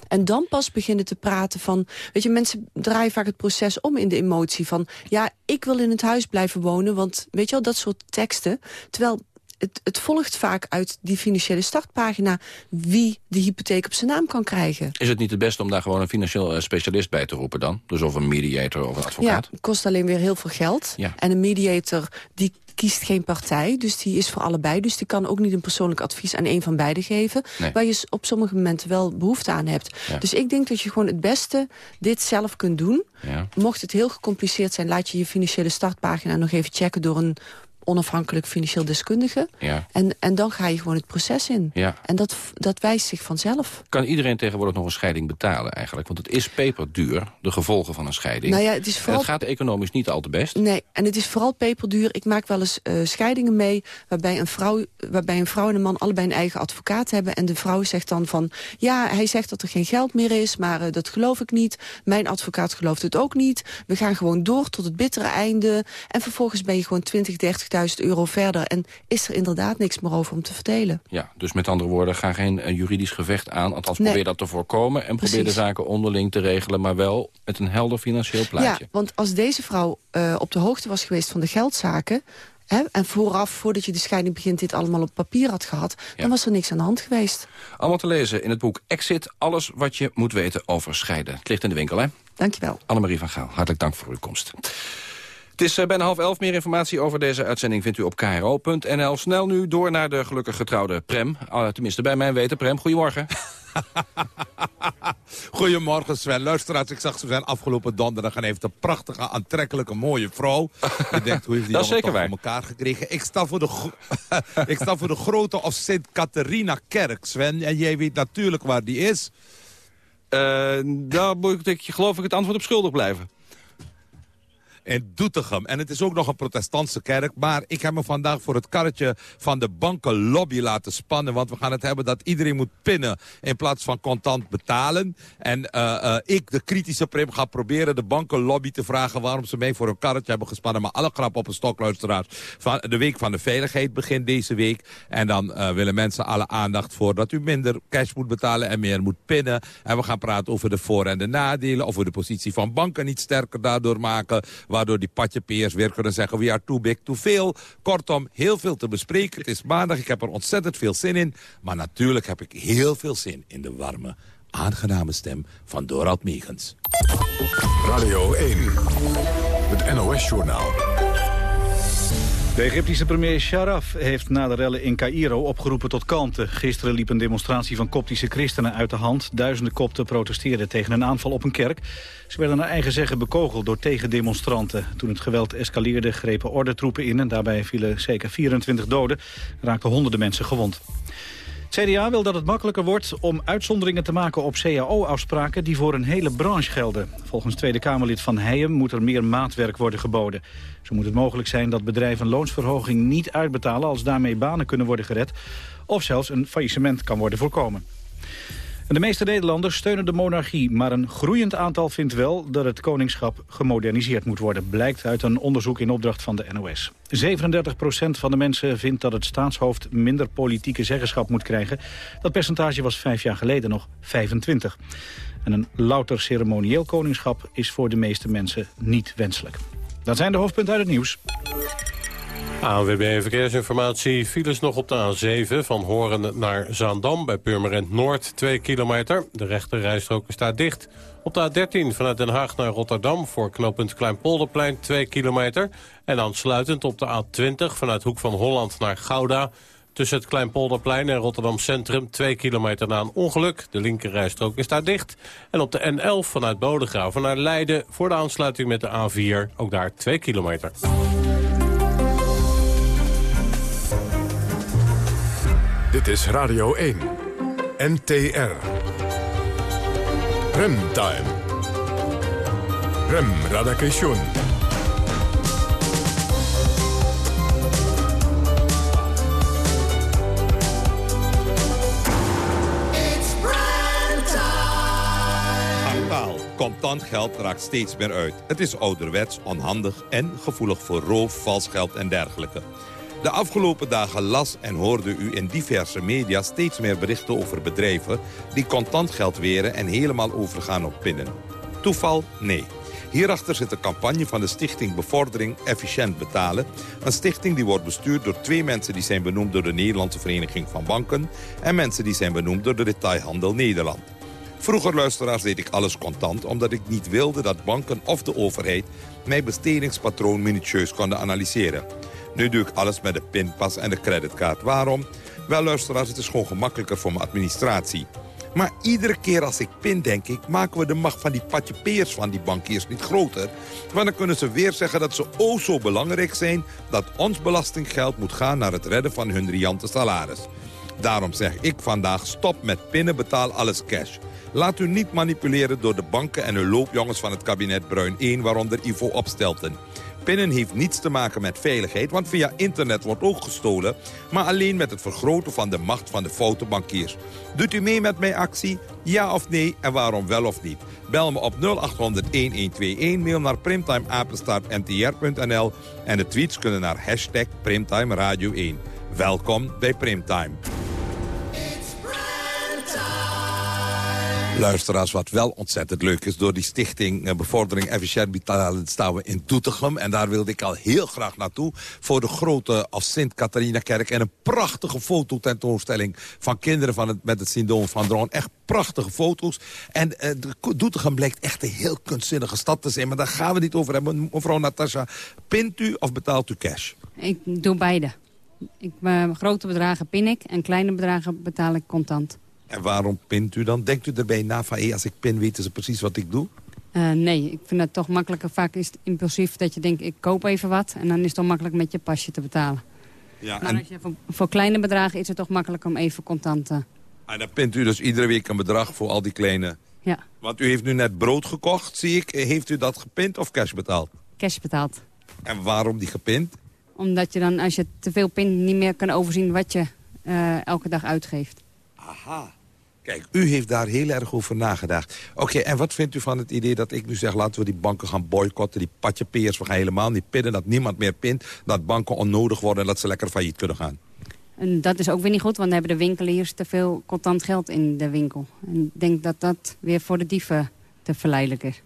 En dan pas beginnen te praten van... Weet je, mensen draaien vaak het proces om in de emotie van... ja, ik wil in het huis blijven wonen, want weet je wel, dat soort teksten. Terwijl het, het, volgt vaak uit die financiële startpagina... wie de hypotheek op zijn naam kan krijgen. Is het niet het beste om daar gewoon een financieel specialist bij te roepen dan? Dus of een mediator of een advocaat? Ja, het kost alleen weer heel veel geld. Ja. En een mediator die kiest geen partij, dus die is voor allebei. Dus die kan ook niet een persoonlijk advies aan een van beiden geven... Nee. waar je op sommige momenten wel behoefte aan hebt. Ja. Dus ik denk dat je gewoon het beste dit zelf kunt doen. Ja. Mocht het heel gecompliceerd zijn... laat je je financiële startpagina nog even checken door een onafhankelijk financieel deskundige. Ja. En, en dan ga je gewoon het proces in. Ja. En dat, dat wijst zich vanzelf. Kan iedereen tegenwoordig nog een scheiding betalen eigenlijk? Want het is peperduur, de gevolgen van een scheiding. Nou ja, het, is vooral... het gaat economisch niet al te best. Nee, en het is vooral peperduur. Ik maak wel eens uh, scheidingen mee waarbij een, vrouw, waarbij een vrouw en een man allebei een eigen advocaat hebben. En de vrouw zegt dan van, ja, hij zegt dat er geen geld meer is, maar uh, dat geloof ik niet. Mijn advocaat gelooft het ook niet. We gaan gewoon door tot het bittere einde. En vervolgens ben je gewoon 20, 30 30.000 euro verder... en is er inderdaad niks meer over om te verdelen. Ja, dus met andere woorden, ga geen uh, juridisch gevecht aan. Althans, Nee. probeer dat te voorkomen. En probeer de zaken onderling te regelen... maar wel met een helder financieel plaatje. Ja, want als deze vrouw eh, op de hoogte was geweest van de geldzaken... En vooraf, voordat je de scheiding begint... dit allemaal op papier had gehad... dan was er niks aan de hand geweest. Allemaal te lezen in het boek Exit. Alles wat je moet weten over scheiden. Het ligt in de winkel, hè? Dankjewel. Annemarie van Gaal, hartelijk dank voor uw komst. Het is eh, bijna half elf. Meer informatie over deze uitzending vindt u op kro.nl. Snel nu door naar de gelukkig getrouwde Prem. Uh, tenminste, bij mij weten. Prem, goedemorgen. [laughs] Goedemorgen Sven. Luisteraars, ik zag Sven afgelopen donderdag... en heeft een prachtige, aantrekkelijke, mooie vrouw. [laughs] Je denkt, hoe heeft die toch waar. voor elkaar gekregen? Ik sta voor de, [laughs] ik sta voor de grote of Sint-Catharina kerk, Sven. En jij weet natuurlijk waar die is. Eh, daar moet ik, geloof ik, het antwoord op schuldig blijven. In Doetinchem. En het is ook nog een protestantse kerk. Maar ik heb me vandaag voor het karretje van de bankenlobby laten spannen. Want we gaan het hebben dat iedereen moet pinnen in plaats van contant betalen. En eh, eh, ik, de kritische prim, ga proberen de bankenlobby te vragen... waarom ze mij voor een karretje hebben gespannen. Maar alle grap op een stokluisteraars. Van de week van de veiligheid begint deze week. En dan eh, willen mensen alle aandacht voor dat u minder cash moet betalen en meer moet pinnen. En we gaan praten over de voor- en de nadelen. Over de positie van banken niet sterker daardoor maken. Waardoor die patjepeers weer kunnen zeggen... we are too big, too veel. Kortom, heel veel te bespreken. Het is maandag, ik heb er ontzettend veel zin in. Maar natuurlijk heb ik heel veel zin in de warme, aangename stem van Dorald Megens. Radio 1, het NOS-journaal. De Egyptische premier Sharaf heeft na de rellen in Cairo opgeroepen tot kalmte. Gisteren liep een demonstratie van koptische christenen uit de hand. Duizenden kopten protesteerden tegen een aanval op een kerk. Ze werden naar eigen zeggen bekogeld door tegendemonstranten. Toen het geweld escaleerde grepen ordentroepen in... en daarbij vielen zeker 24 doden. raakten honderden mensen gewond. CDA wil dat het makkelijker wordt om uitzonderingen te maken op cao-afspraken die voor een hele branche gelden. Volgens Tweede Kamerlid Van Heijem moet er meer maatwerk worden geboden. Zo moet het mogelijk zijn dat bedrijven loonsverhoging niet uitbetalen als daarmee banen kunnen worden gered. Of zelfs een faillissement kan worden voorkomen. De meeste Nederlanders steunen de monarchie, maar een groeiend aantal vindt wel dat het koningschap gemoderniseerd moet worden, blijkt uit een onderzoek in opdracht van de NOS. 37% van de mensen vindt dat het staatshoofd minder politieke zeggenschap moet krijgen. Dat percentage was vijf jaar geleden nog 25. En een louter ceremonieel koningschap is voor de meeste mensen niet wenselijk. Dat zijn de hoofdpunten uit het nieuws. ANWB Verkeersinformatie. Files nog op de A7 van Horen naar Zaandam bij Purmerend Noord 2 kilometer. De rechte rijstrook staat dicht. Op de A13 vanuit Den Haag naar Rotterdam voor knooppunt Kleinpolderplein 2 kilometer. En aansluitend op de A20 vanuit Hoek van Holland naar Gouda. Tussen het Kleinpolderplein en Rotterdam Centrum 2 kilometer na een ongeluk. De linkerrijstrook is daar dicht. En op de N11 vanuit Bodegraven naar Leiden voor de aansluiting met de A4 ook daar 2 kilometer. Dit is Radio 1. NTR. Remtime. Rem Radakation. Taal. Contant geld raakt steeds meer uit. Het is ouderwets, onhandig en gevoelig voor roof, vals geld en dergelijke. De afgelopen dagen las en hoorde u in diverse media steeds meer berichten over bedrijven... die contant geld weren en helemaal overgaan op pinnen. Toeval? Nee. Hierachter zit een campagne van de stichting Bevordering Efficiënt Betalen. Een stichting die wordt bestuurd door twee mensen die zijn benoemd door de Nederlandse Vereniging van Banken... en mensen die zijn benoemd door de Detailhandel Nederland. Vroeger, luisteraars, deed ik alles contant... omdat ik niet wilde dat banken of de overheid... mijn bestedingspatroon minutieus konden analyseren. Nu doe ik alles met de pinpas en de creditcard. Waarom? Wel, luisteraars, het is gewoon gemakkelijker voor mijn administratie. Maar iedere keer als ik pin, denk ik... maken we de macht van die patjepeers van die bankiers niet groter. Want dan kunnen ze weer zeggen dat ze o zo belangrijk zijn... dat ons belastinggeld moet gaan naar het redden van hun riante salaris. Daarom zeg ik vandaag stop met pinnen, betaal alles cash. Laat u niet manipuleren door de banken en hun loopjongens van het kabinet Bruin 1... waaronder Ivo Opstelten. Pinnen heeft niets te maken met veiligheid, want via internet wordt ook gestolen... maar alleen met het vergroten van de macht van de foute bankiers. Doet u mee met mijn actie? Ja of nee? En waarom wel of niet? Bel me op 0800-1121, mail naar primtimeapenstaartntr.nl... en de tweets kunnen naar hashtag Primtime Radio 1. Welkom bij Primtime. Luisteraars, wat wel ontzettend leuk is... door die stichting eh, Bevordering Efficiënt Betalen staan we in Doetinchem. En daar wilde ik al heel graag naartoe. Voor de grote als Sint-Catharina-kerk. En een prachtige fototentoonstelling van kinderen van het, met het syndroom van Droon. Echt prachtige foto's. En uh, Doetinchem blijkt echt een heel kunstzinnige stad te zijn. Maar daar gaan we niet over hebben. Mevrouw Natasja, pint u of betaalt u cash? Ik doe beide. Ik, uh, grote bedragen pin ik en kleine bedragen betaal ik contant. En waarom pint u dan? Denkt u erbij na van, hey, als ik pin, weten ze precies wat ik doe? Uh, nee, ik vind het toch makkelijker. Vaak is het impulsief dat je denkt, ik koop even wat. En dan is het toch makkelijk met je pasje te betalen. Ja, maar en... als je voor, voor, kleine bedragen is het toch makkelijk om even contant te... En dan pint u dus iedere week een bedrag voor al die kleine... Ja. Want u heeft nu net brood gekocht, zie ik. Heeft u dat gepint of cash betaald? Cash betaald. En waarom die gepint? Omdat je dan, als je te veel pint, niet meer kan overzien wat je uh, elke dag uitgeeft. Aha. Kijk, u heeft daar heel erg over nagedacht. Oké, en wat vindt u van het idee dat ik nu zeg... laten we die banken gaan boycotten, die patjepeers... we gaan helemaal niet pinnen, dat niemand meer pint... dat banken onnodig worden en dat ze lekker failliet kunnen gaan? En dat is ook weer niet goed, want dan hebben de winkeliers... te veel contant geld in de winkel. En ik denk dat dat weer voor de dieven te verleidelijk is.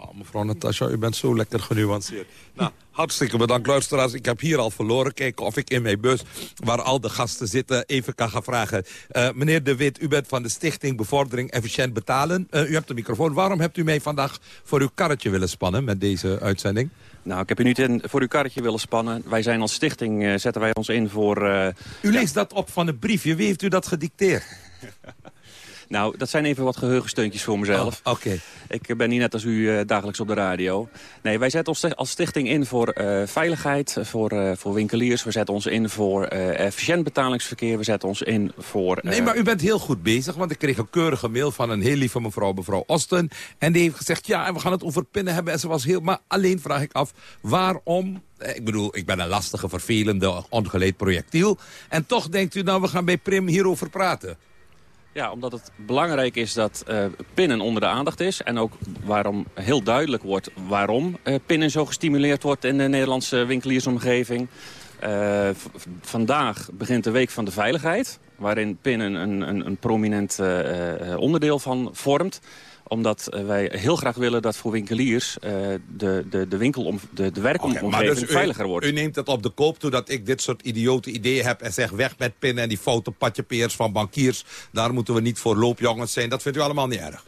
Oh, mevrouw Natasja, u bent zo lekker genuanceerd. Nou, hartstikke bedankt, luisteraars. Ik heb hier al verloren. Kijken of ik in mijn bus, waar al de gasten zitten, even kan gaan vragen. Uh, meneer De Wit, u bent van de Stichting Bevordering Efficiënt Betalen. Uh, u hebt de microfoon. Waarom hebt u mij vandaag voor uw karretje willen spannen met deze uitzending? Nou, ik heb u niet in, voor uw karretje willen spannen. Wij zijn als stichting, uh, zetten wij ons in voor... u leest ja. dat op van een briefje. Wie heeft u dat gedicteerd? [laughs] Nou, dat zijn even wat geheugensteuntjes voor mezelf. Oh, Oké. Ik ben niet net als u uh, dagelijks op de radio. Nee, wij zetten ons als stichting in voor uh, veiligheid, voor, uh, voor winkeliers. We zetten ons in voor efficiënt betalingsverkeer. We zetten ons in voor... Nee, maar u bent heel goed bezig, want ik kreeg een keurige mail van een heel lieve mevrouw, mevrouw Osten. En die heeft gezegd, ja, en we gaan het over pinnen hebben. En ze was heel... Maar alleen vraag ik af, waarom ik bedoel, ik ben een lastige, vervelende, ongeleid projectiel. En toch denkt u, nou, we gaan bij Prim hierover praten. Ja, omdat het belangrijk is dat uh, pinnen onder de aandacht is. En ook waarom heel duidelijk wordt waarom uh, pinnen zo gestimuleerd wordt in de Nederlandse winkeliersomgeving. Uh, vandaag begint de Week van de Veiligheid. Waarin pinnen een, een, een prominent onderdeel van vormt omdat uh, wij heel graag willen dat voor winkeliers uh, de, de, de, winkel om, de, de werkomgeving okay, dus veiliger wordt. U neemt het op de koop toe dat ik dit soort idiote ideeën heb... en zeg weg met pinnen en die foute patjepeers van bankiers. Daar moeten we niet voor loopjongens zijn. Dat vindt u allemaal niet erg?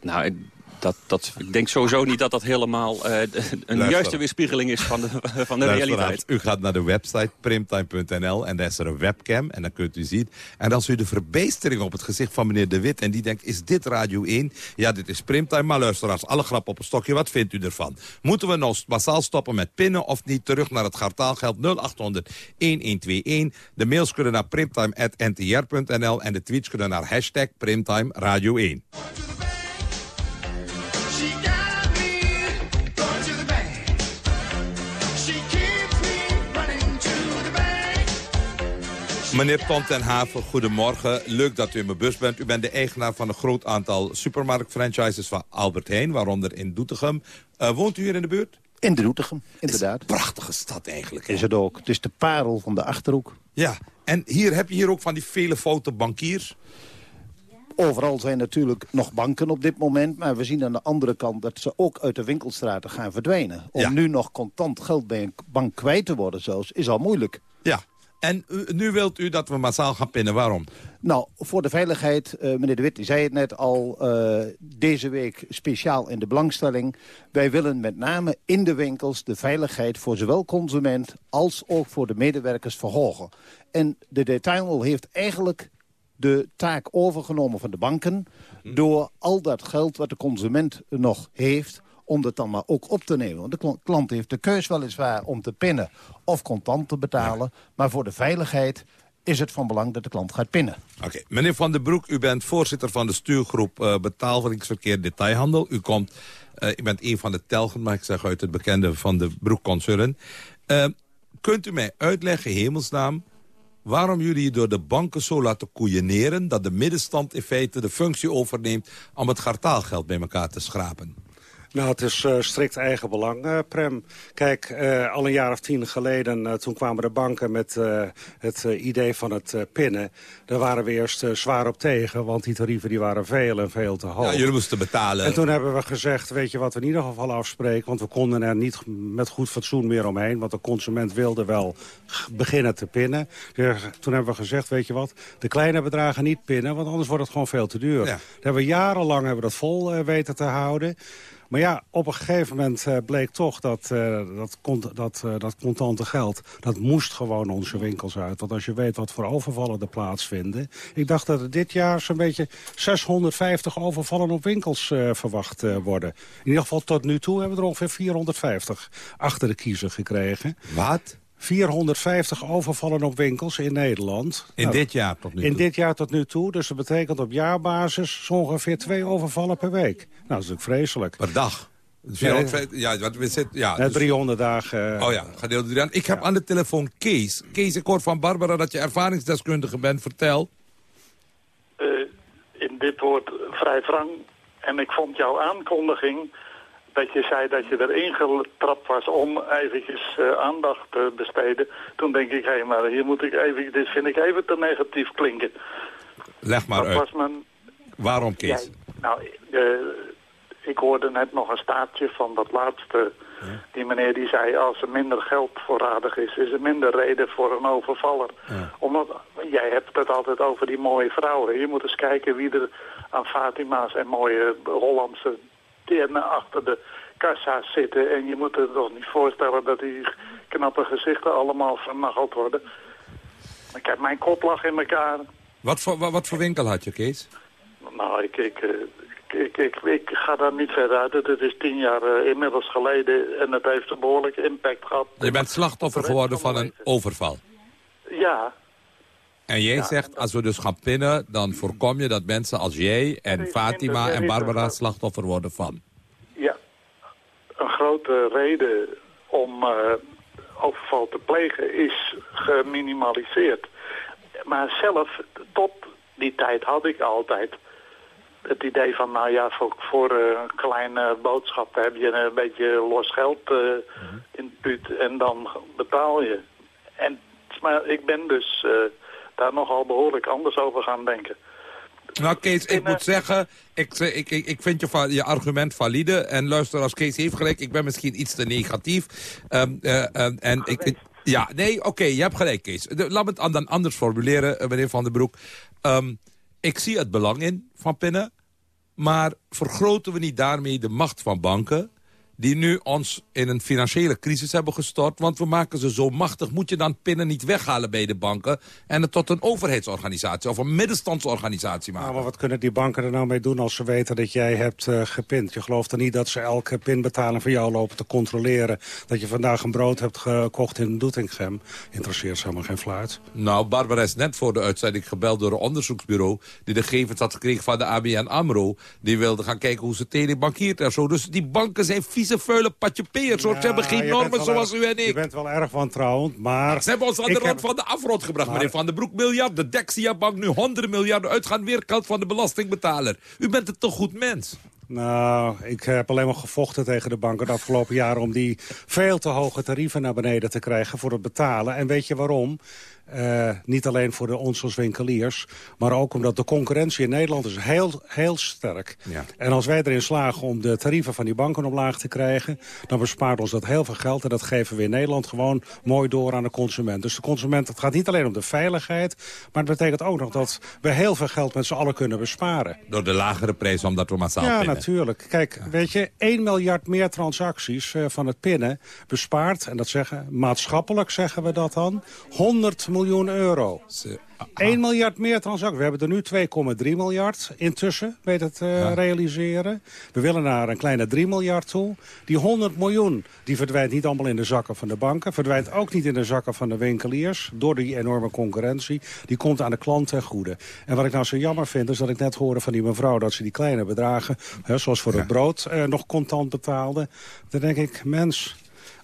Nou, dat, dat, ik denk sowieso niet dat dat helemaal uh, een juiste weerspiegeling is van de, [laughs] van de realiteit. U gaat naar de website primtime.nl en daar is er een webcam en dan kunt u zien. En als u de verbijstering op het gezicht van meneer De Wit en die denkt, is dit Radio 1? Ja, dit is Primtime, maar luisteraars, alle grap op een stokje, wat vindt u ervan? Moeten we nou massaal stoppen met pinnen of niet? Terug naar het gartaalgeld 0800 1121. De mails kunnen naar primtime.ntr.nl en de tweets kunnen naar hashtag Primtime Radio 1. Meneer Ton ten Haven, goedemorgen. Leuk dat u in mijn bus bent. U bent de eigenaar van een groot aantal supermarktfranchises van Albert Heijn, waaronder in Doetinchem. Uh, woont u hier in de buurt? In de Doetinchem, inderdaad. een prachtige stad eigenlijk. Hè? Is het ook. Het is de parel van de Achterhoek. Ja, en hier heb je hier ook van die vele foute bankiers. Overal zijn natuurlijk nog banken op dit moment. Maar we zien aan de andere kant dat ze ook uit de winkelstraten gaan verdwijnen. Om Ja. nu nog contant geld bij een bank kwijt te worden zelfs, is al moeilijk. En nu wilt u dat we massaal gaan pinnen. Waarom? Nou, voor de veiligheid, eh, meneer De Wit zei het net al... eh, deze week speciaal in de belangstelling. Wij willen met name in de winkels de veiligheid... voor zowel consument als ook voor de medewerkers verhogen. En de detailhandel heeft eigenlijk de taak overgenomen van de banken... door al dat geld wat de consument nog heeft om dat dan maar ook op te nemen. Want de klant- heeft de keus weliswaar om te pinnen of contant te betalen. Maar voor de veiligheid is het van belang dat de klant gaat pinnen. Oké, meneer Van den Broek, u bent voorzitter van de stuurgroep eh betaalverlingsverkeer detailhandel. U komt, eh, u bent een van de telgen, mag ik zeggen, uit het bekende Van de Broek concern. Eh, kunt u mij uitleggen, hemelsnaam, waarom jullie door de banken zo laten koeieneren... dat de middenstand in feite de functie overneemt om het gartaalgeld bij elkaar te schrapen? Nou, het is uh, strikt eigen belang, uh, Prem. Kijk, uh, al een jaar of tien geleden, toen kwamen de banken met het idee van het pinnen. Daar waren we eerst zwaar op tegen, want die tarieven die waren veel en veel te hoog. Ja, jullie moesten betalen. En toen hebben we gezegd, weet je wat we in ieder geval afspreken... want we konden er niet met goed fatsoen meer omheen... want de consument wilde wel beginnen te pinnen. Dus toen hebben we gezegd, weet je wat, de kleine bedragen niet pinnen... want anders wordt het gewoon veel te duur. Ja. hebben we jarenlang hebben we dat vol weten te houden... Maar ja, op een gegeven moment uh, bleek toch dat, uh, dat, cont dat, uh, dat contante geld... dat moest gewoon onze winkels uit. Want als je weet wat voor overvallen er plaatsvinden... ik dacht dat er dit jaar zo'n beetje 650 overvallen op winkels verwacht worden. In ieder geval tot nu toe hebben we er ongeveer 450 achter de kiezer gekregen. Wat? 450 overvallen op winkels in Nederland. In nou, dit jaar tot nu toe? In dit jaar tot nu toe. Dus dat betekent op jaarbasis zo ongeveer twee overvallen per week. Nou, dat is natuurlijk vreselijk. Per dag? Ja, ja, want we zitten, ja, dus... 300 dagen. Oh ja, gedeeld door Ik heb aan de telefoon Kees. Kees, ik hoor van Barbara dat je ervaringsdeskundige bent. Vertel. Uh, in dit woord vrij frank. En ik vond jouw aankondiging dat je zei dat je erin getrapt was om eventjes uh, aandacht te besteden. Toen denk ik, hé, hey, maar hier moet ik even, dit vind ik even te negatief klinken. Leg maar dat uit. Was mijn... Waarom, Kees? Ja, nou, uh, ik hoorde net nog een staartje van dat laatste. Ja. Die meneer die zei, als er minder geld voorradig is, is er minder reden voor een overvaller. Ja. Omdat, jij hebt het altijd over die mooie vrouwen. Je moet eens kijken wie er aan Fatima's en mooie Hollandse tenen achter de kassa's zitten. En je moet er toch niet voorstellen dat die knappe gezichten allemaal vernacheld worden. Ik heb mijn kop lag in elkaar. Wat voor, wat voor winkel had je, Kees? Nou, ik, ik, ik, ik, ik, ga daar niet verder uit. Het is tien jaar uh, inmiddels geleden en het heeft een behoorlijke impact gehad. Je bent slachtoffer geworden van een overval? Ja. En jij ja, zegt, als we dus gaan pinnen, dan voorkom je dat mensen als jij en Fatima en Barbara slachtoffer worden van? Ja, een grote reden om uh, overval te plegen is geminimaliseerd. Maar zelf, tot die tijd had ik altijd het idee van, nou ja, voor, voor een kleine boodschap heb je een beetje los geld uh, mm -hmm. in het put en dan betaal je. En, maar ik ben dus... Uh, daar nogal behoorlijk anders over gaan denken. Nou Kees, ik moet zeggen, ik, ik, ik, ik vind je, je argument valide. En luister, als Kees heeft gelijk, ik ben misschien iets te negatief. Um, uh, um, en ik, ja, nee, oké, okay, je hebt gelijk Kees. Laat me het dan anders formuleren, meneer Van den Broek. Um, ik zie het belang in van pinnen. Maar vergroten we niet daarmee de macht van banken die nu ons in een financiële crisis hebben gestort. Want we maken ze zo machtig. Moet je dan pinnen niet weghalen bij de banken... en het tot een overheidsorganisatie of een middenstandsorganisatie maken? Nou, maar wat kunnen die banken er nou mee doen als ze weten dat jij hebt uh, gepind? Je gelooft er niet dat ze elke pinbetaling van jou lopen te controleren... dat je vandaag een brood hebt gekocht in Doetinchem. Interesseert ze helemaal geen fluit. Nou, Barbara is net voor de uitzending gebeld door een onderzoeksbureau... die de gegevens had gekregen van de ABN AMRO. Die wilde gaan kijken hoe ze telebankiert en zo. Dus die banken zijn vieze vuile patjepeers. Ja, ze hebben geen normen zoals u en ik. Je bent wel erg wantrouwend, maar... Ze hebben ons aan de rand van de afrond gebracht, maar... meneer Van den Broek. Miljard, de Dexia-bank nu honderden miljarden uitgaan. Weer geld van de belastingbetaler. U bent een toch goed mens. Nou, ik heb alleen maar gevochten tegen de banken de afgelopen jaren... om die veel te hoge tarieven naar beneden te krijgen voor het betalen. En weet je waarom? Uh, niet alleen voor de ons als winkeliers, maar ook omdat de concurrentie in Nederland is heel, heel sterk. Ja. En als wij erin slagen om de tarieven van die banken omlaag te krijgen, dan bespaart ons dat heel veel geld. En dat geven we in Nederland gewoon mooi door aan de consument. Dus de consument, het gaat niet alleen om de veiligheid, maar het betekent ook nog dat we heel veel geld met z'n allen kunnen besparen. Door de lagere prijs, omdat we massaal Ja, pinnen. natuurlijk. Kijk, ja. weet je, 1 miljard meer transacties uh, van het pinnen bespaart, en dat zeggen, maatschappelijk zeggen we dat dan, 100 miljoen euro. 1 miljard meer transacties. We hebben er nu 2,3 miljard intussen, het uh, ja. realiseren. We willen naar een kleine 3 miljard toe. Die 100 miljoen, die verdwijnt niet allemaal in de zakken van de banken. Verdwijnt ook niet in de zakken van de winkeliers. Door die enorme concurrentie. Die komt aan de klant ten goede. En wat ik nou zo jammer vind, is dat ik net hoorde van die mevrouw... dat ze die kleine bedragen, hè, zoals voor ja. het brood, uh, nog contant betaalde. Dan denk ik, mens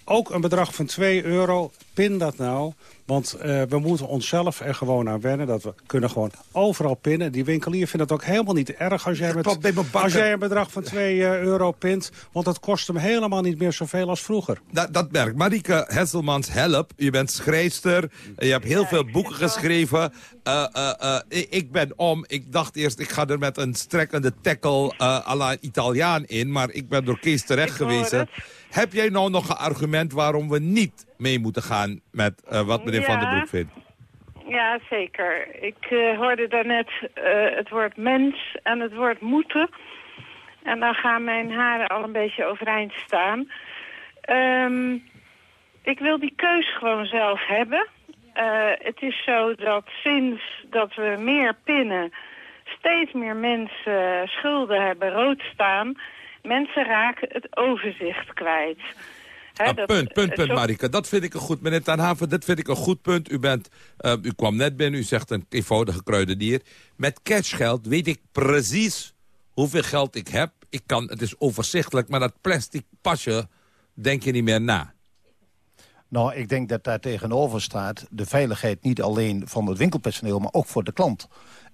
ook een bedrag van 2 euro, pin dat nou. Want uh, we moeten onszelf er gewoon aan wennen. Dat we kunnen gewoon overal pinnen. Die winkelier vindt het ook helemaal niet erg als jij, met, als jij een bedrag van 2 uh, euro pint. Want dat kost hem helemaal niet meer zoveel als vroeger. Dat, dat merkt. Marike Hesselmans, help. Je bent schrijfster. Je hebt heel veel boeken geschreven. Uh, ik ben om. Ik dacht eerst, ik ga er met een strekkende tackle à la Italiaan in. Maar ik ben door Kees terecht gewezen. Heb jij nou nog een argument waarom we niet mee moeten gaan met uh, wat meneer Van der Broek vindt? Ja, zeker. Ik uh, hoorde daarnet uh, het woord mens en het woord moeten. En dan gaan mijn haren al een beetje overeind staan. Um, ik wil die keus gewoon zelf hebben. Uh, het is zo dat sinds dat we meer pinnen... steeds meer mensen schulden hebben rood staan... Mensen raken het overzicht kwijt. ah, dat, punt, punt, punt, Marika. Dat vind ik een goed, meneer Tanhaven, dat vind ik een goed punt. U, bent, uh, u kwam net binnen, u zegt een eenvoudige kruidenier. Met cashgeld weet ik precies hoeveel geld ik heb. Ik kan, het is overzichtelijk, maar dat plastic pasje denk je niet meer na. Nou, ik denk dat daar tegenover staat de veiligheid niet alleen van het winkelpersoneel... maar ook voor de klant.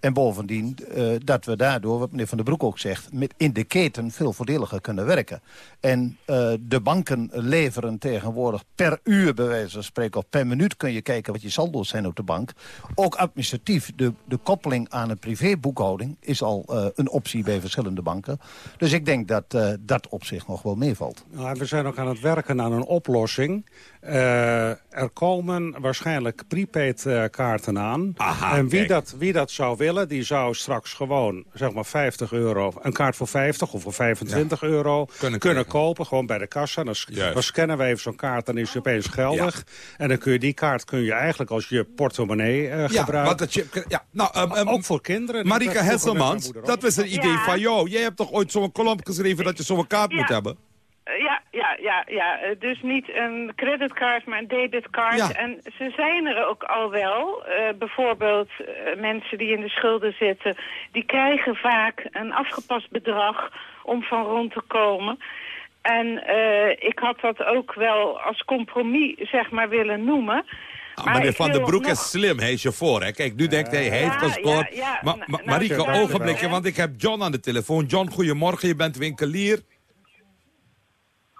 En bovendien uh, dat we daardoor, wat meneer Van der Broek ook zegt... met in de keten veel voordeliger kunnen werken. En uh, de banken leveren tegenwoordig per uur, bij wijze van spreken... of per minuut kun je kijken wat je saldo's zijn op de bank. Ook administratief, de, de koppeling aan een privéboekhouding... is al uh, een optie bij verschillende banken. Dus ik denk dat dat op zich nog wel meevalt. Nou, we zijn ook aan het werken aan een oplossing... Uh, er komen waarschijnlijk prepaid uh, kaarten aan. Aha, en wie dat, wie dat zou willen, die zou straks gewoon zeg maar 50 euro... een kaart voor 50 of voor 25 ja. euro kunnen, kunnen kopen. Gewoon bij de kassa. Dan, dan scannen we even zo'n kaart, dan is je opeens geldig. Ja. En dan kun je die kaart kun je eigenlijk als je portemonnee uh, ja, gebruiken. Dat je, ja, nou, um, um, ook voor kinderen. Marika Hesselmans, dat was een idee van jou. Jij hebt toch ooit zo'n kolom geschreven dat je zo'n kaart moet hebben? Ja, ja, ja, ja. Dus niet een creditcard, maar een debitcard. Ja. En ze zijn er ook al wel. Uh, bijvoorbeeld uh, mensen die in de schulden zitten... die krijgen vaak een afgepast bedrag om van rond te komen. En uh, ik had dat ook wel als compromis, zeg maar, willen noemen... Ah, maar meneer Van den Broek nog... is slim, hij is je voor. Hè? Kijk, nu denkt hij, hij heeft gescoord. Ja, ja, ma ma nou, Marieke, ogenblikje, want ik heb John aan de telefoon. John, goedemorgen, je bent winkelier.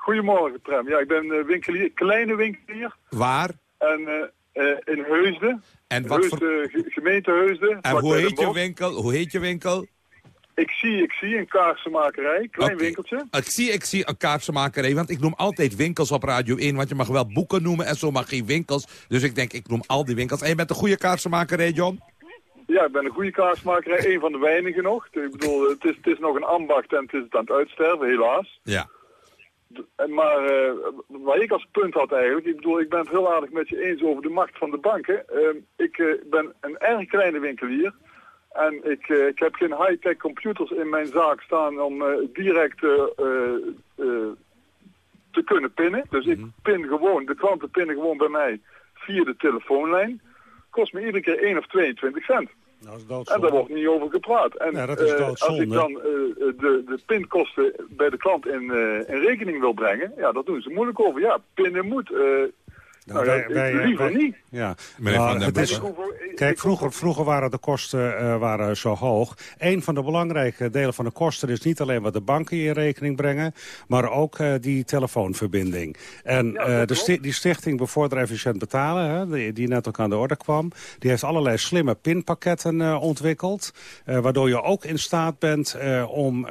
Goedemorgen, Prem. Ja, ik ben uh, winkelier, kleine winkelier. Waar? En uh, uh, in Heusden. En wat Heusden, voor... gemeente Heusden. En hoe heet je winkel? Hoe heet je winkel? Ik zie, ik zie een kaarsenmakerij, klein okay. winkeltje. Ik zie, ik zie een kaarsenmakerij, want ik noem altijd winkels op Radio 1, want je mag wel boeken noemen en zo, maar geen winkels. Dus ik denk, ik noem al die winkels. En je bent een goede kaarsenmakerij, John? Ja, ik ben een goede kaarsenmakerij, een van de weinigen nog. Ik bedoel, het is, het is nog een ambacht en het is het aan het uitsterven, helaas. Ja. Maar uh, wat ik als punt had eigenlijk, ik bedoel, ik ben het heel aardig met je eens over de macht van de banken. Uh, ik uh, ben een erg kleine winkelier en ik, ik heb geen high-tech computers in mijn zaak staan om direct te kunnen pinnen. Dus ik pin gewoon, de klanten pinnen gewoon bij mij via de telefoonlijn. Kost me iedere keer 1 of 22 cent. Nou, en daar wordt niet over gepraat. En ja, dat is uh, als ik dan uh, de, de pinkosten bij de klant in, uh, in rekening wil brengen, ja, dat doen ze moeilijk over. Ja, pinnen moet. Nou, nou, wij, wij, liever wij, niet. Ja, maar het is, kijk, vroeger, vroeger waren de kosten uh, waren zo hoog. Een van de belangrijke delen van de kosten is niet alleen wat de banken in rekening brengen, maar ook uh, die telefoonverbinding. En ja, uh, de sti die stichting Bevorder Efficiënt Betalen, hè, die, die, net ook aan de orde kwam, die heeft allerlei slimme pinpakketten ontwikkeld, waardoor je ook in staat bent om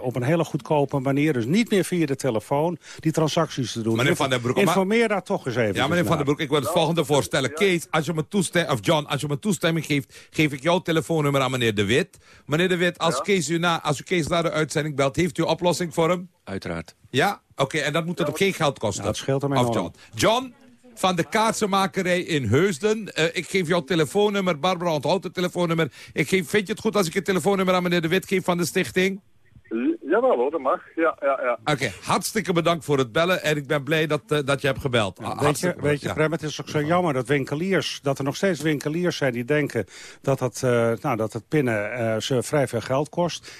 op een hele goedkope manier, dus niet meer via de telefoon, die transacties te doen. Meneer Van der Broek, Informeer daar toch eens even. Ja, meneer Van der Broek, ik wil het volgende voorstellen. Kees, als je me toestemming, of John, als je me toestemming geeft, geef ik jouw telefoonnummer aan meneer De Wit. Meneer De Wit, als, Kees, u na, als u Kees na de uitzending belt, heeft u een oplossing voor hem? Uiteraard. Ja? Oké, okay, en dat moet het op geen geld kosten? Ja, dat scheelt mij of John. John, van de kaarsenmakerij in Heusden. Uh, ik geef jouw telefoonnummer. Barbara onthoudt het telefoonnummer. Ik geef, vind je het goed als ik het telefoonnummer aan meneer De Wit geef van de stichting? Jawel hoor, dat mag. Ja, ja, ja. Oké, okay, hartstikke bedankt voor het bellen en ik ben blij dat, uh, dat je hebt gebeld. Ja, weet je, weet je ja. Prem, het is ook zo jammer dat winkeliers, dat er nog steeds winkeliers zijn die denken dat het, uh, nou, dat het pinnen uh, ze vrij veel geld kost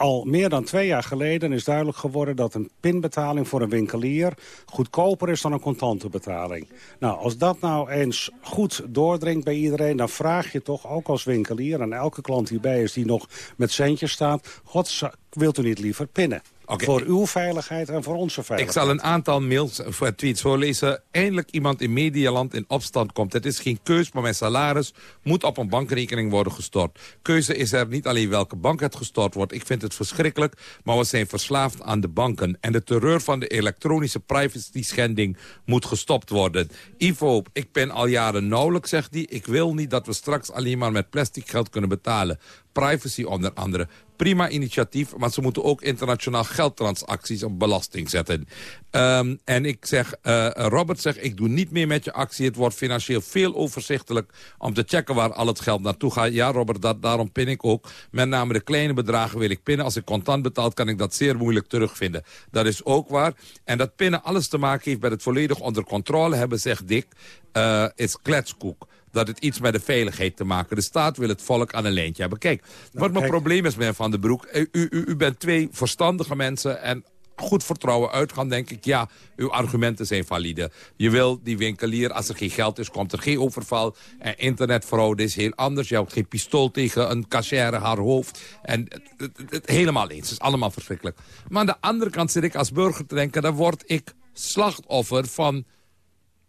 al meer dan twee jaar geleden is duidelijk geworden... dat een pinbetaling voor een winkelier goedkoper is dan een contante betaling. Nou, als dat nou eens goed doordringt bij iedereen... dan vraag je toch ook als winkelier en elke klant die bij is... die nog met centjes staat... God, wilt u niet liever pinnen? Voor uw veiligheid en voor onze veiligheid. Ik zal een aantal mails voor tweets voorlezen. Eindelijk iemand in Medialand in opstand komt. Het is geen keus, maar mijn salaris moet op een bankrekening worden gestort. Keuze is er niet alleen welke bank het gestort wordt. Ik vind het verschrikkelijk, maar we zijn verslaafd aan de banken. En de terreur van de elektronische privacy-schending moet gestopt worden. Ivo, ik ben al jaren nauwelijks, zegt hij. Ik wil niet dat we straks alleen maar met plastic geld kunnen betalen privacy onder andere. Prima initiatief, maar ze moeten ook internationaal geldtransacties op belasting zetten. Um, en ik zeg, uh, Robert zegt, ik doe niet meer met je actie. Het wordt financieel veel overzichtelijk om te checken waar al het geld naartoe gaat. Ja, Robert, dat, daarom pin ik ook. Met name de kleine bedragen wil ik pinnen. Als ik contant betaal, kan ik dat zeer moeilijk terugvinden. Dat is ook waar. En dat pinnen alles te maken heeft met het volledig onder controle hebben, zegt Dick, uh, is kletskoek dat het iets met de veiligheid te maken. De staat wil het volk aan een lijntje hebben. Kijk, wat mijn nou, probleem is, meneer Van den Broek... U, u, u bent twee verstandige mensen en goed vertrouwen uitgaan, denk ik... ja, uw argumenten zijn valide. Je wil die winkelier, als er geen geld is, komt er geen overval. En internetfraude is heel anders. Je houdt geen pistool tegen een cachère haar hoofd. En het, het, helemaal eens. Het is allemaal verschrikkelijk. Maar aan de andere kant zit ik als burger te denken... dan word ik slachtoffer van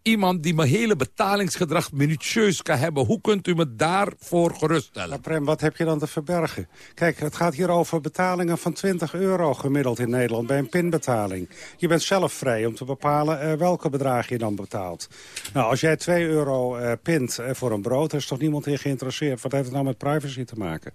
iemand die mijn hele betalingsgedrag minutieus kan hebben. Hoe kunt u me daarvoor geruststellen? Maar Prem, wat heb je dan te verbergen? Kijk, het gaat hier over betalingen van 20 euro gemiddeld in Nederland... bij een pinbetaling. Je bent zelf vrij om te bepalen uh, welke bedragen je dan betaalt. Nou, als jij 2 euro uh, pint uh, voor een brood... is toch niemand in geïnteresseerd? Wat heeft het nou met privacy te maken?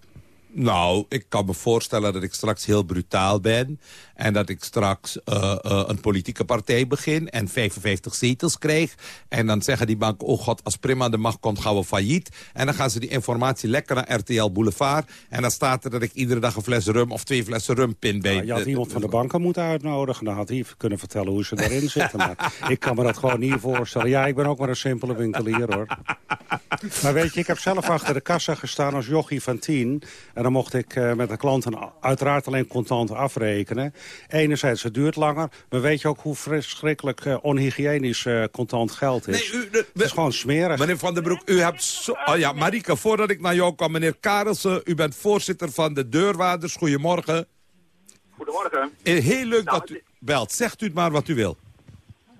Nou, ik kan me voorstellen dat ik straks heel brutaal ben. En dat ik straks uh, uh, een politieke partij begin en 55 zetels krijg. En dan zeggen die banken, oh god, als Prima de macht komt, gaan we failliet. En dan gaan ze die informatie lekker naar RTL Boulevard. En dan staat er dat ik iedere dag een fles rum of twee flessen rum pin bij. Nou, je had iemand van de banken moeten uitnodigen. Dan had hij kunnen vertellen hoe ze erin zitten. Maar [laughs] ik kan me dat gewoon niet voorstellen. Ja, ik ben ook maar een simpele winkelier, hoor. Maar weet je, ik heb zelf achter de kassa gestaan als jochie van tien. En dan mocht ik uh, met de klanten uiteraard alleen contant afrekenen. Enerzijds, het duurt langer. Maar weet je ook hoe verschrikkelijk uh, onhygiënisch uh, contant geld is? Nee, u, de, het is gewoon smerig. Meneer Van den Broek, u hebt... Zo, oh ja, Marike, voordat ik naar jou kwam, meneer Karelsen... u bent voorzitter van de Deurwaarders. Goedemorgen. Goedemorgen. Heel leuk nou, dat u belt. Zegt u het maar wat u wil.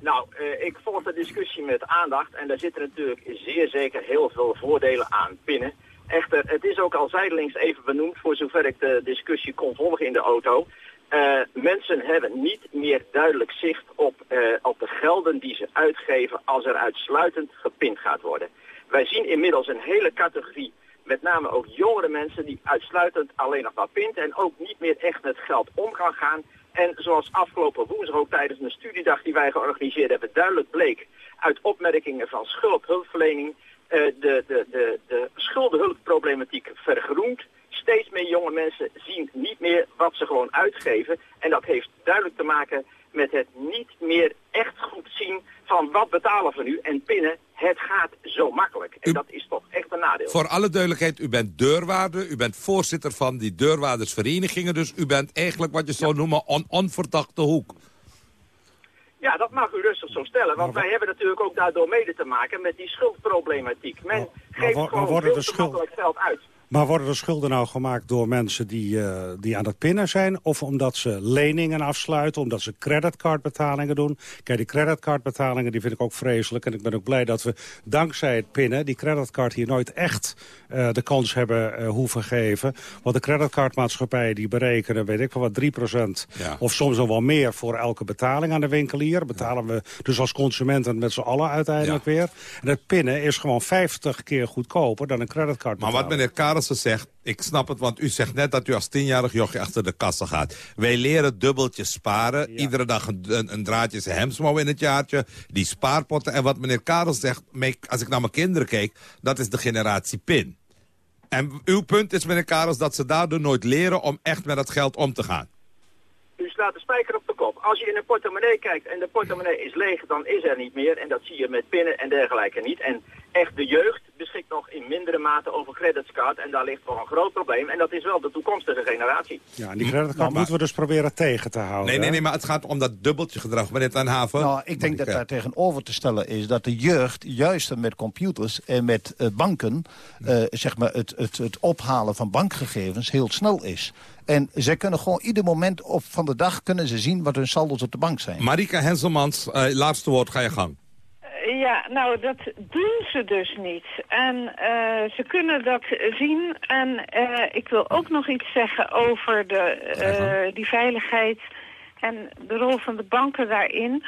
Nou, uh, ik volg de discussie met aandacht en daar zitten natuurlijk zeer zeker heel veel voordelen aan pinnen. Echter, het is ook al zijdelings even benoemd, voor zover ik de discussie kon volgen in de auto. Uh, mensen hebben niet meer duidelijk zicht op, uh, op de gelden die ze uitgeven als er uitsluitend gepind gaat worden. Wij zien inmiddels een hele categorie, met name ook jongere mensen, die uitsluitend alleen nog maar pinten en ook niet meer echt met geld om kan gaan. En zoals afgelopen woensdag ook tijdens een studiedag die wij georganiseerd hebben duidelijk bleek uit opmerkingen van schuldhulpverlening, de, de, de, de schuldenhulpproblematiek vergroend steeds meer jonge mensen zien niet meer wat ze gewoon uitgeven. En dat heeft duidelijk te maken met het niet meer echt goed zien van wat betalen we nu en pinnen. Het gaat zo makkelijk. En dat is toch echt een nadeel. Voor alle duidelijkheid, u bent deurwaarder. U bent voorzitter van die deurwaardersverenigingen. Dus u bent eigenlijk wat je zou noemen on onverdachte hoek. Ja, dat mag u rustig zo stellen. Want wij hebben natuurlijk ook daardoor mede te maken met die schuldproblematiek. Men geeft gewoon veel te makkelijk geld uit. Maar worden de schulden nou gemaakt door mensen die, uh, die aan het pinnen zijn... of omdat ze leningen afsluiten, omdat ze creditcardbetalingen doen? Kijk, die creditcardbetalingen die vind ik ook vreselijk. En ik ben ook blij dat we dankzij het pinnen... die creditcard hier nooit echt uh, de kans hebben uh, hoeven geven. Want de creditcardmaatschappijen die berekenen, weet ik wel wat, 3 ja. of soms nog wel meer voor elke betaling aan de winkelier. Betalen we dus als consumenten met z'n allen uiteindelijk ja. weer. En het pinnen is gewoon 50 keer goedkoper dan een creditcard Maar wat meneer Karelsen zegt, ik snap het, want u zegt net dat u als tienjarig jochje achter de kassa gaat. Wij leren dubbeltje sparen. Ja. Iedere dag een, een, een draadje hemsmouw in het jaartje. Die spaarpotten. En wat meneer Karels zegt, als ik naar mijn kinderen kijk... dat is de generatie PIN. En uw punt is, meneer Karels, dat ze daardoor nooit leren... om echt met dat geld om te gaan. U slaat de spijker op de kop. Als je in een portemonnee kijkt en de portemonnee is leeg, dan is er niet meer. En dat zie je met pinnen en dergelijke niet. En echt de jeugd beschikt nog in mindere mate over creditcard. En daar ligt wel een groot probleem. En dat is wel de toekomstige generatie. Ja, en die creditcard nou, moeten we dus proberen tegen te houden. Nee, nee, nee, maar het gaat om dat dubbeltje gedrag. Meneer Ten Haven. Nou, ik denk dat daar tegenover te stellen is dat de jeugd juist met computers en met uh, banken... Uh, zeg maar het, het, het ophalen van bankgegevens heel snel is. En ze kunnen gewoon ieder moment op van de dag kunnen ze zien wat hun saldo's op de bank zijn. Marika Henselmans, uh, laatste woord, ga je gang. Ja, nou, dat doen ze dus niet. En uh, ze kunnen dat zien. En uh, ik wil ook nog iets zeggen over de, uh, die veiligheid en de rol van de banken daarin.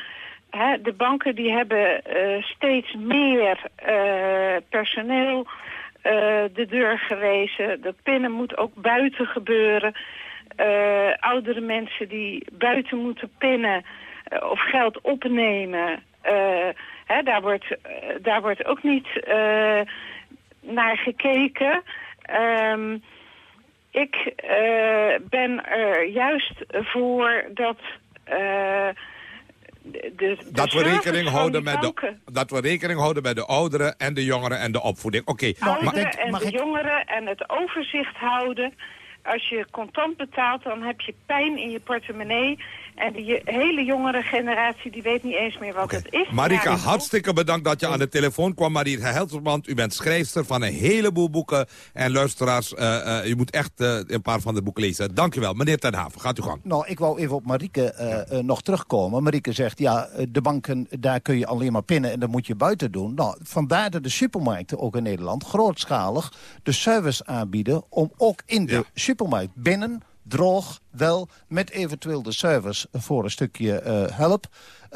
Hè, de banken die hebben steeds meer personeel de deur gewezen. Dat pinnen moet ook buiten gebeuren. oudere mensen die buiten moeten pinnen of geld opnemen... Hè, daar, wordt, uh, daar wordt ook niet uh, naar gekeken. Um, ik uh, ben er juist voor dat... De, de dat, we rekening houden met de, dat we rekening houden bij de ouderen en de jongeren en de opvoeding. Oké. Okay. Ouderen en de ik... jongeren en het overzicht houden. Als je contant betaalt, dan heb je pijn in je portemonnee. En die hele jongere generatie die weet niet eens meer wat okay. het is. Marika, hartstikke bedankt dat je aan de telefoon kwam. Marika Helterband, u bent schrijfster van een heleboel boeken. En luisteraars, uh, uh, u moet echt uh, een paar van de boeken lezen. Dank u wel. Meneer Ten Haven, gaat u gang. Nou, ik wou even op Marike nog terugkomen. Marike zegt, ja, de banken, daar kun je alleen maar pinnen en dat moet je buiten doen. Nou, vandaar dat de supermarkten ook in Nederland grootschalig de service aanbieden... om ook in de ja. supermarkt binnen droog, wel, met eventueel de service voor een stukje uh, help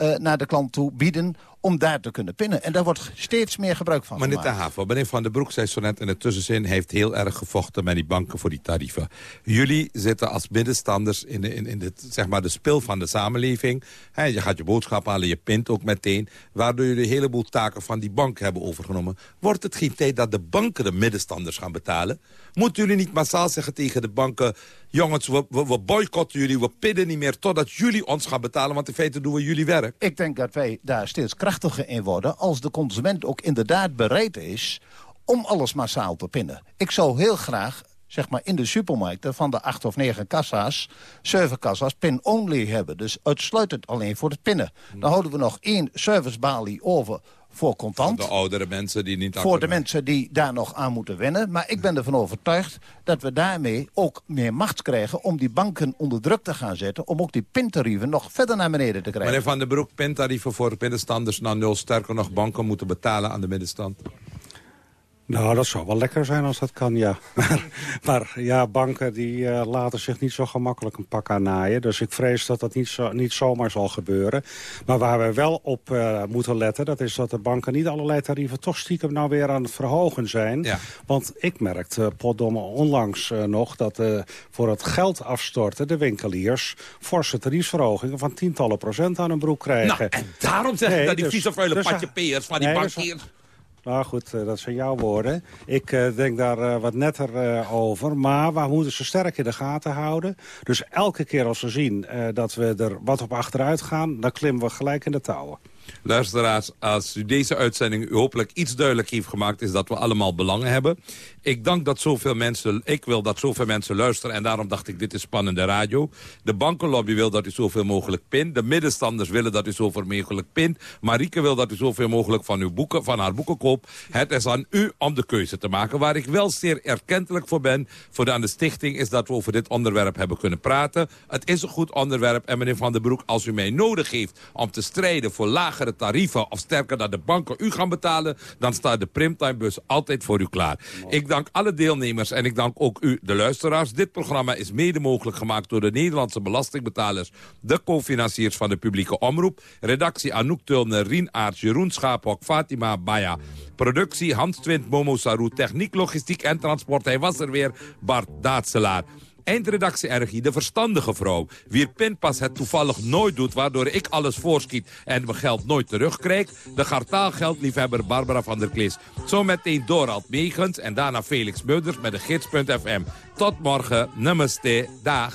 uh, naar de klant toe bieden om daar te kunnen pinnen. En daar wordt steeds meer gebruik van Meneer de Haven, meneer Van den Broek zei zo net in het tussenzin... heeft heel erg gevochten met die banken voor die tarieven. Jullie zitten als middenstanders in, de, in, in de, zeg maar de spil van de samenleving. He, je gaat je boodschap halen, je pint ook meteen. Waardoor jullie een heleboel taken van die banken hebben overgenomen. Wordt het geen tijd dat de banken de middenstanders gaan betalen? Moeten jullie niet massaal zeggen tegen de banken... jongens, we, we, we boycotten jullie, we pinnen niet meer... totdat jullie ons gaan betalen, want in feite doen we jullie werk. Ik denk dat wij daar steeds krachtiger in worden... als de consument ook inderdaad bereid is om alles massaal te pinnen. Ik zou heel graag zeg maar in de supermarkten van de acht of negen kassa's, zeven kassa's pin-only hebben. Dus uitsluitend alleen voor het pinnen. Dan houden we nog één servicebalie over voor contant. Voor de oudere mensen die niet... Voor de mensen die daar nog aan moeten wennen. Maar ik ben ervan overtuigd dat we daarmee ook meer macht krijgen... om die banken onder druk te gaan zetten... om ook die pintarieven nog verder naar beneden te krijgen. Meneer Van den Broek, pintarieven voor middenstanders naar nul. Sterker nog, banken moeten betalen aan de middenstand. Nou, dat zou wel lekker zijn als dat kan, ja. Maar, [laughs] maar ja, banken die uh, laten zich niet zo gemakkelijk een pak aan naaien. Dus ik vrees dat dat niet, zo, niet zomaar zal gebeuren. Maar waar we wel op uh, moeten letten... dat is dat de banken niet allerlei tarieven toch stiekem nou weer aan het verhogen zijn. Ja. Want ik merkte, uh, potdomme, onlangs nog... dat voor het geld afstorten de winkeliers... forse tariefsverhogingen van tientallen procent aan hun broek krijgen. Nou, en daarom zeg nee, ik dat die dus, vieze vuile dus, patje peers van die nee, bankiers... Dus, nou goed, uh, dat zijn jouw woorden. Ik uh, denk daar uh, wat netter over. Maar we moeten ze sterk in de gaten houden. Dus elke keer als we zien dat we er wat op achteruit gaan... dan klimmen we gelijk in de touwen. Luisteraars, als u deze uitzending u hopelijk iets duidelijk heeft gemaakt... is dat we allemaal belangen hebben. Ik dank dat zoveel mensen, ik wil dat zoveel mensen luisteren... en daarom dacht ik, dit is spannende radio. De bankenlobby wil dat u zoveel mogelijk pint. De middenstanders willen dat u zoveel mogelijk pint. Marieke wil dat u zoveel mogelijk van, uw boeken, van haar boeken koopt. Het is aan u om de keuze te maken. Waar ik wel zeer erkentelijk voor ben, voor de, aan de stichting... is dat we over dit onderwerp hebben kunnen praten. Het is een goed onderwerp. En meneer Van den Broek, als u mij nodig heeft om te strijden voor lagere tarieven of sterker dat de banken u gaan betalen... dan staat de Primtimebus altijd voor u klaar. Ik dank alle deelnemers en ik dank ook u, de luisteraars. Dit programma is mede mogelijk gemaakt door de Nederlandse belastingbetalers... de co-financiers van de publieke omroep. Redactie Anouk Tulner, Rien Aerts, Jeroen Schaaphok, Fatima Baya. Productie Hans Twint, Momo Sarou, techniek, logistiek en transport. Hij was er weer, Bart Daatselaar. Eindredactie RG, de verstandige vrouw. Wier pinpas het toevallig nooit doet, waardoor ik alles voorschiet en mijn geld nooit terugkrijg. De gartaalgeldliefhebber Barbara van der Klis. Zometeen Dorald Meegens en daarna Felix Meuders met de gids.fm. Tot morgen, namaste, dag.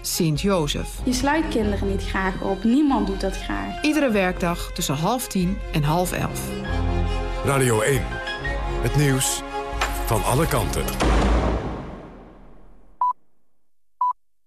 Sint-Jozef. Je sluit kinderen niet graag op, niemand doet dat graag. Iedere werkdag tussen half tien en half elf. Radio 1, het nieuws van alle kanten.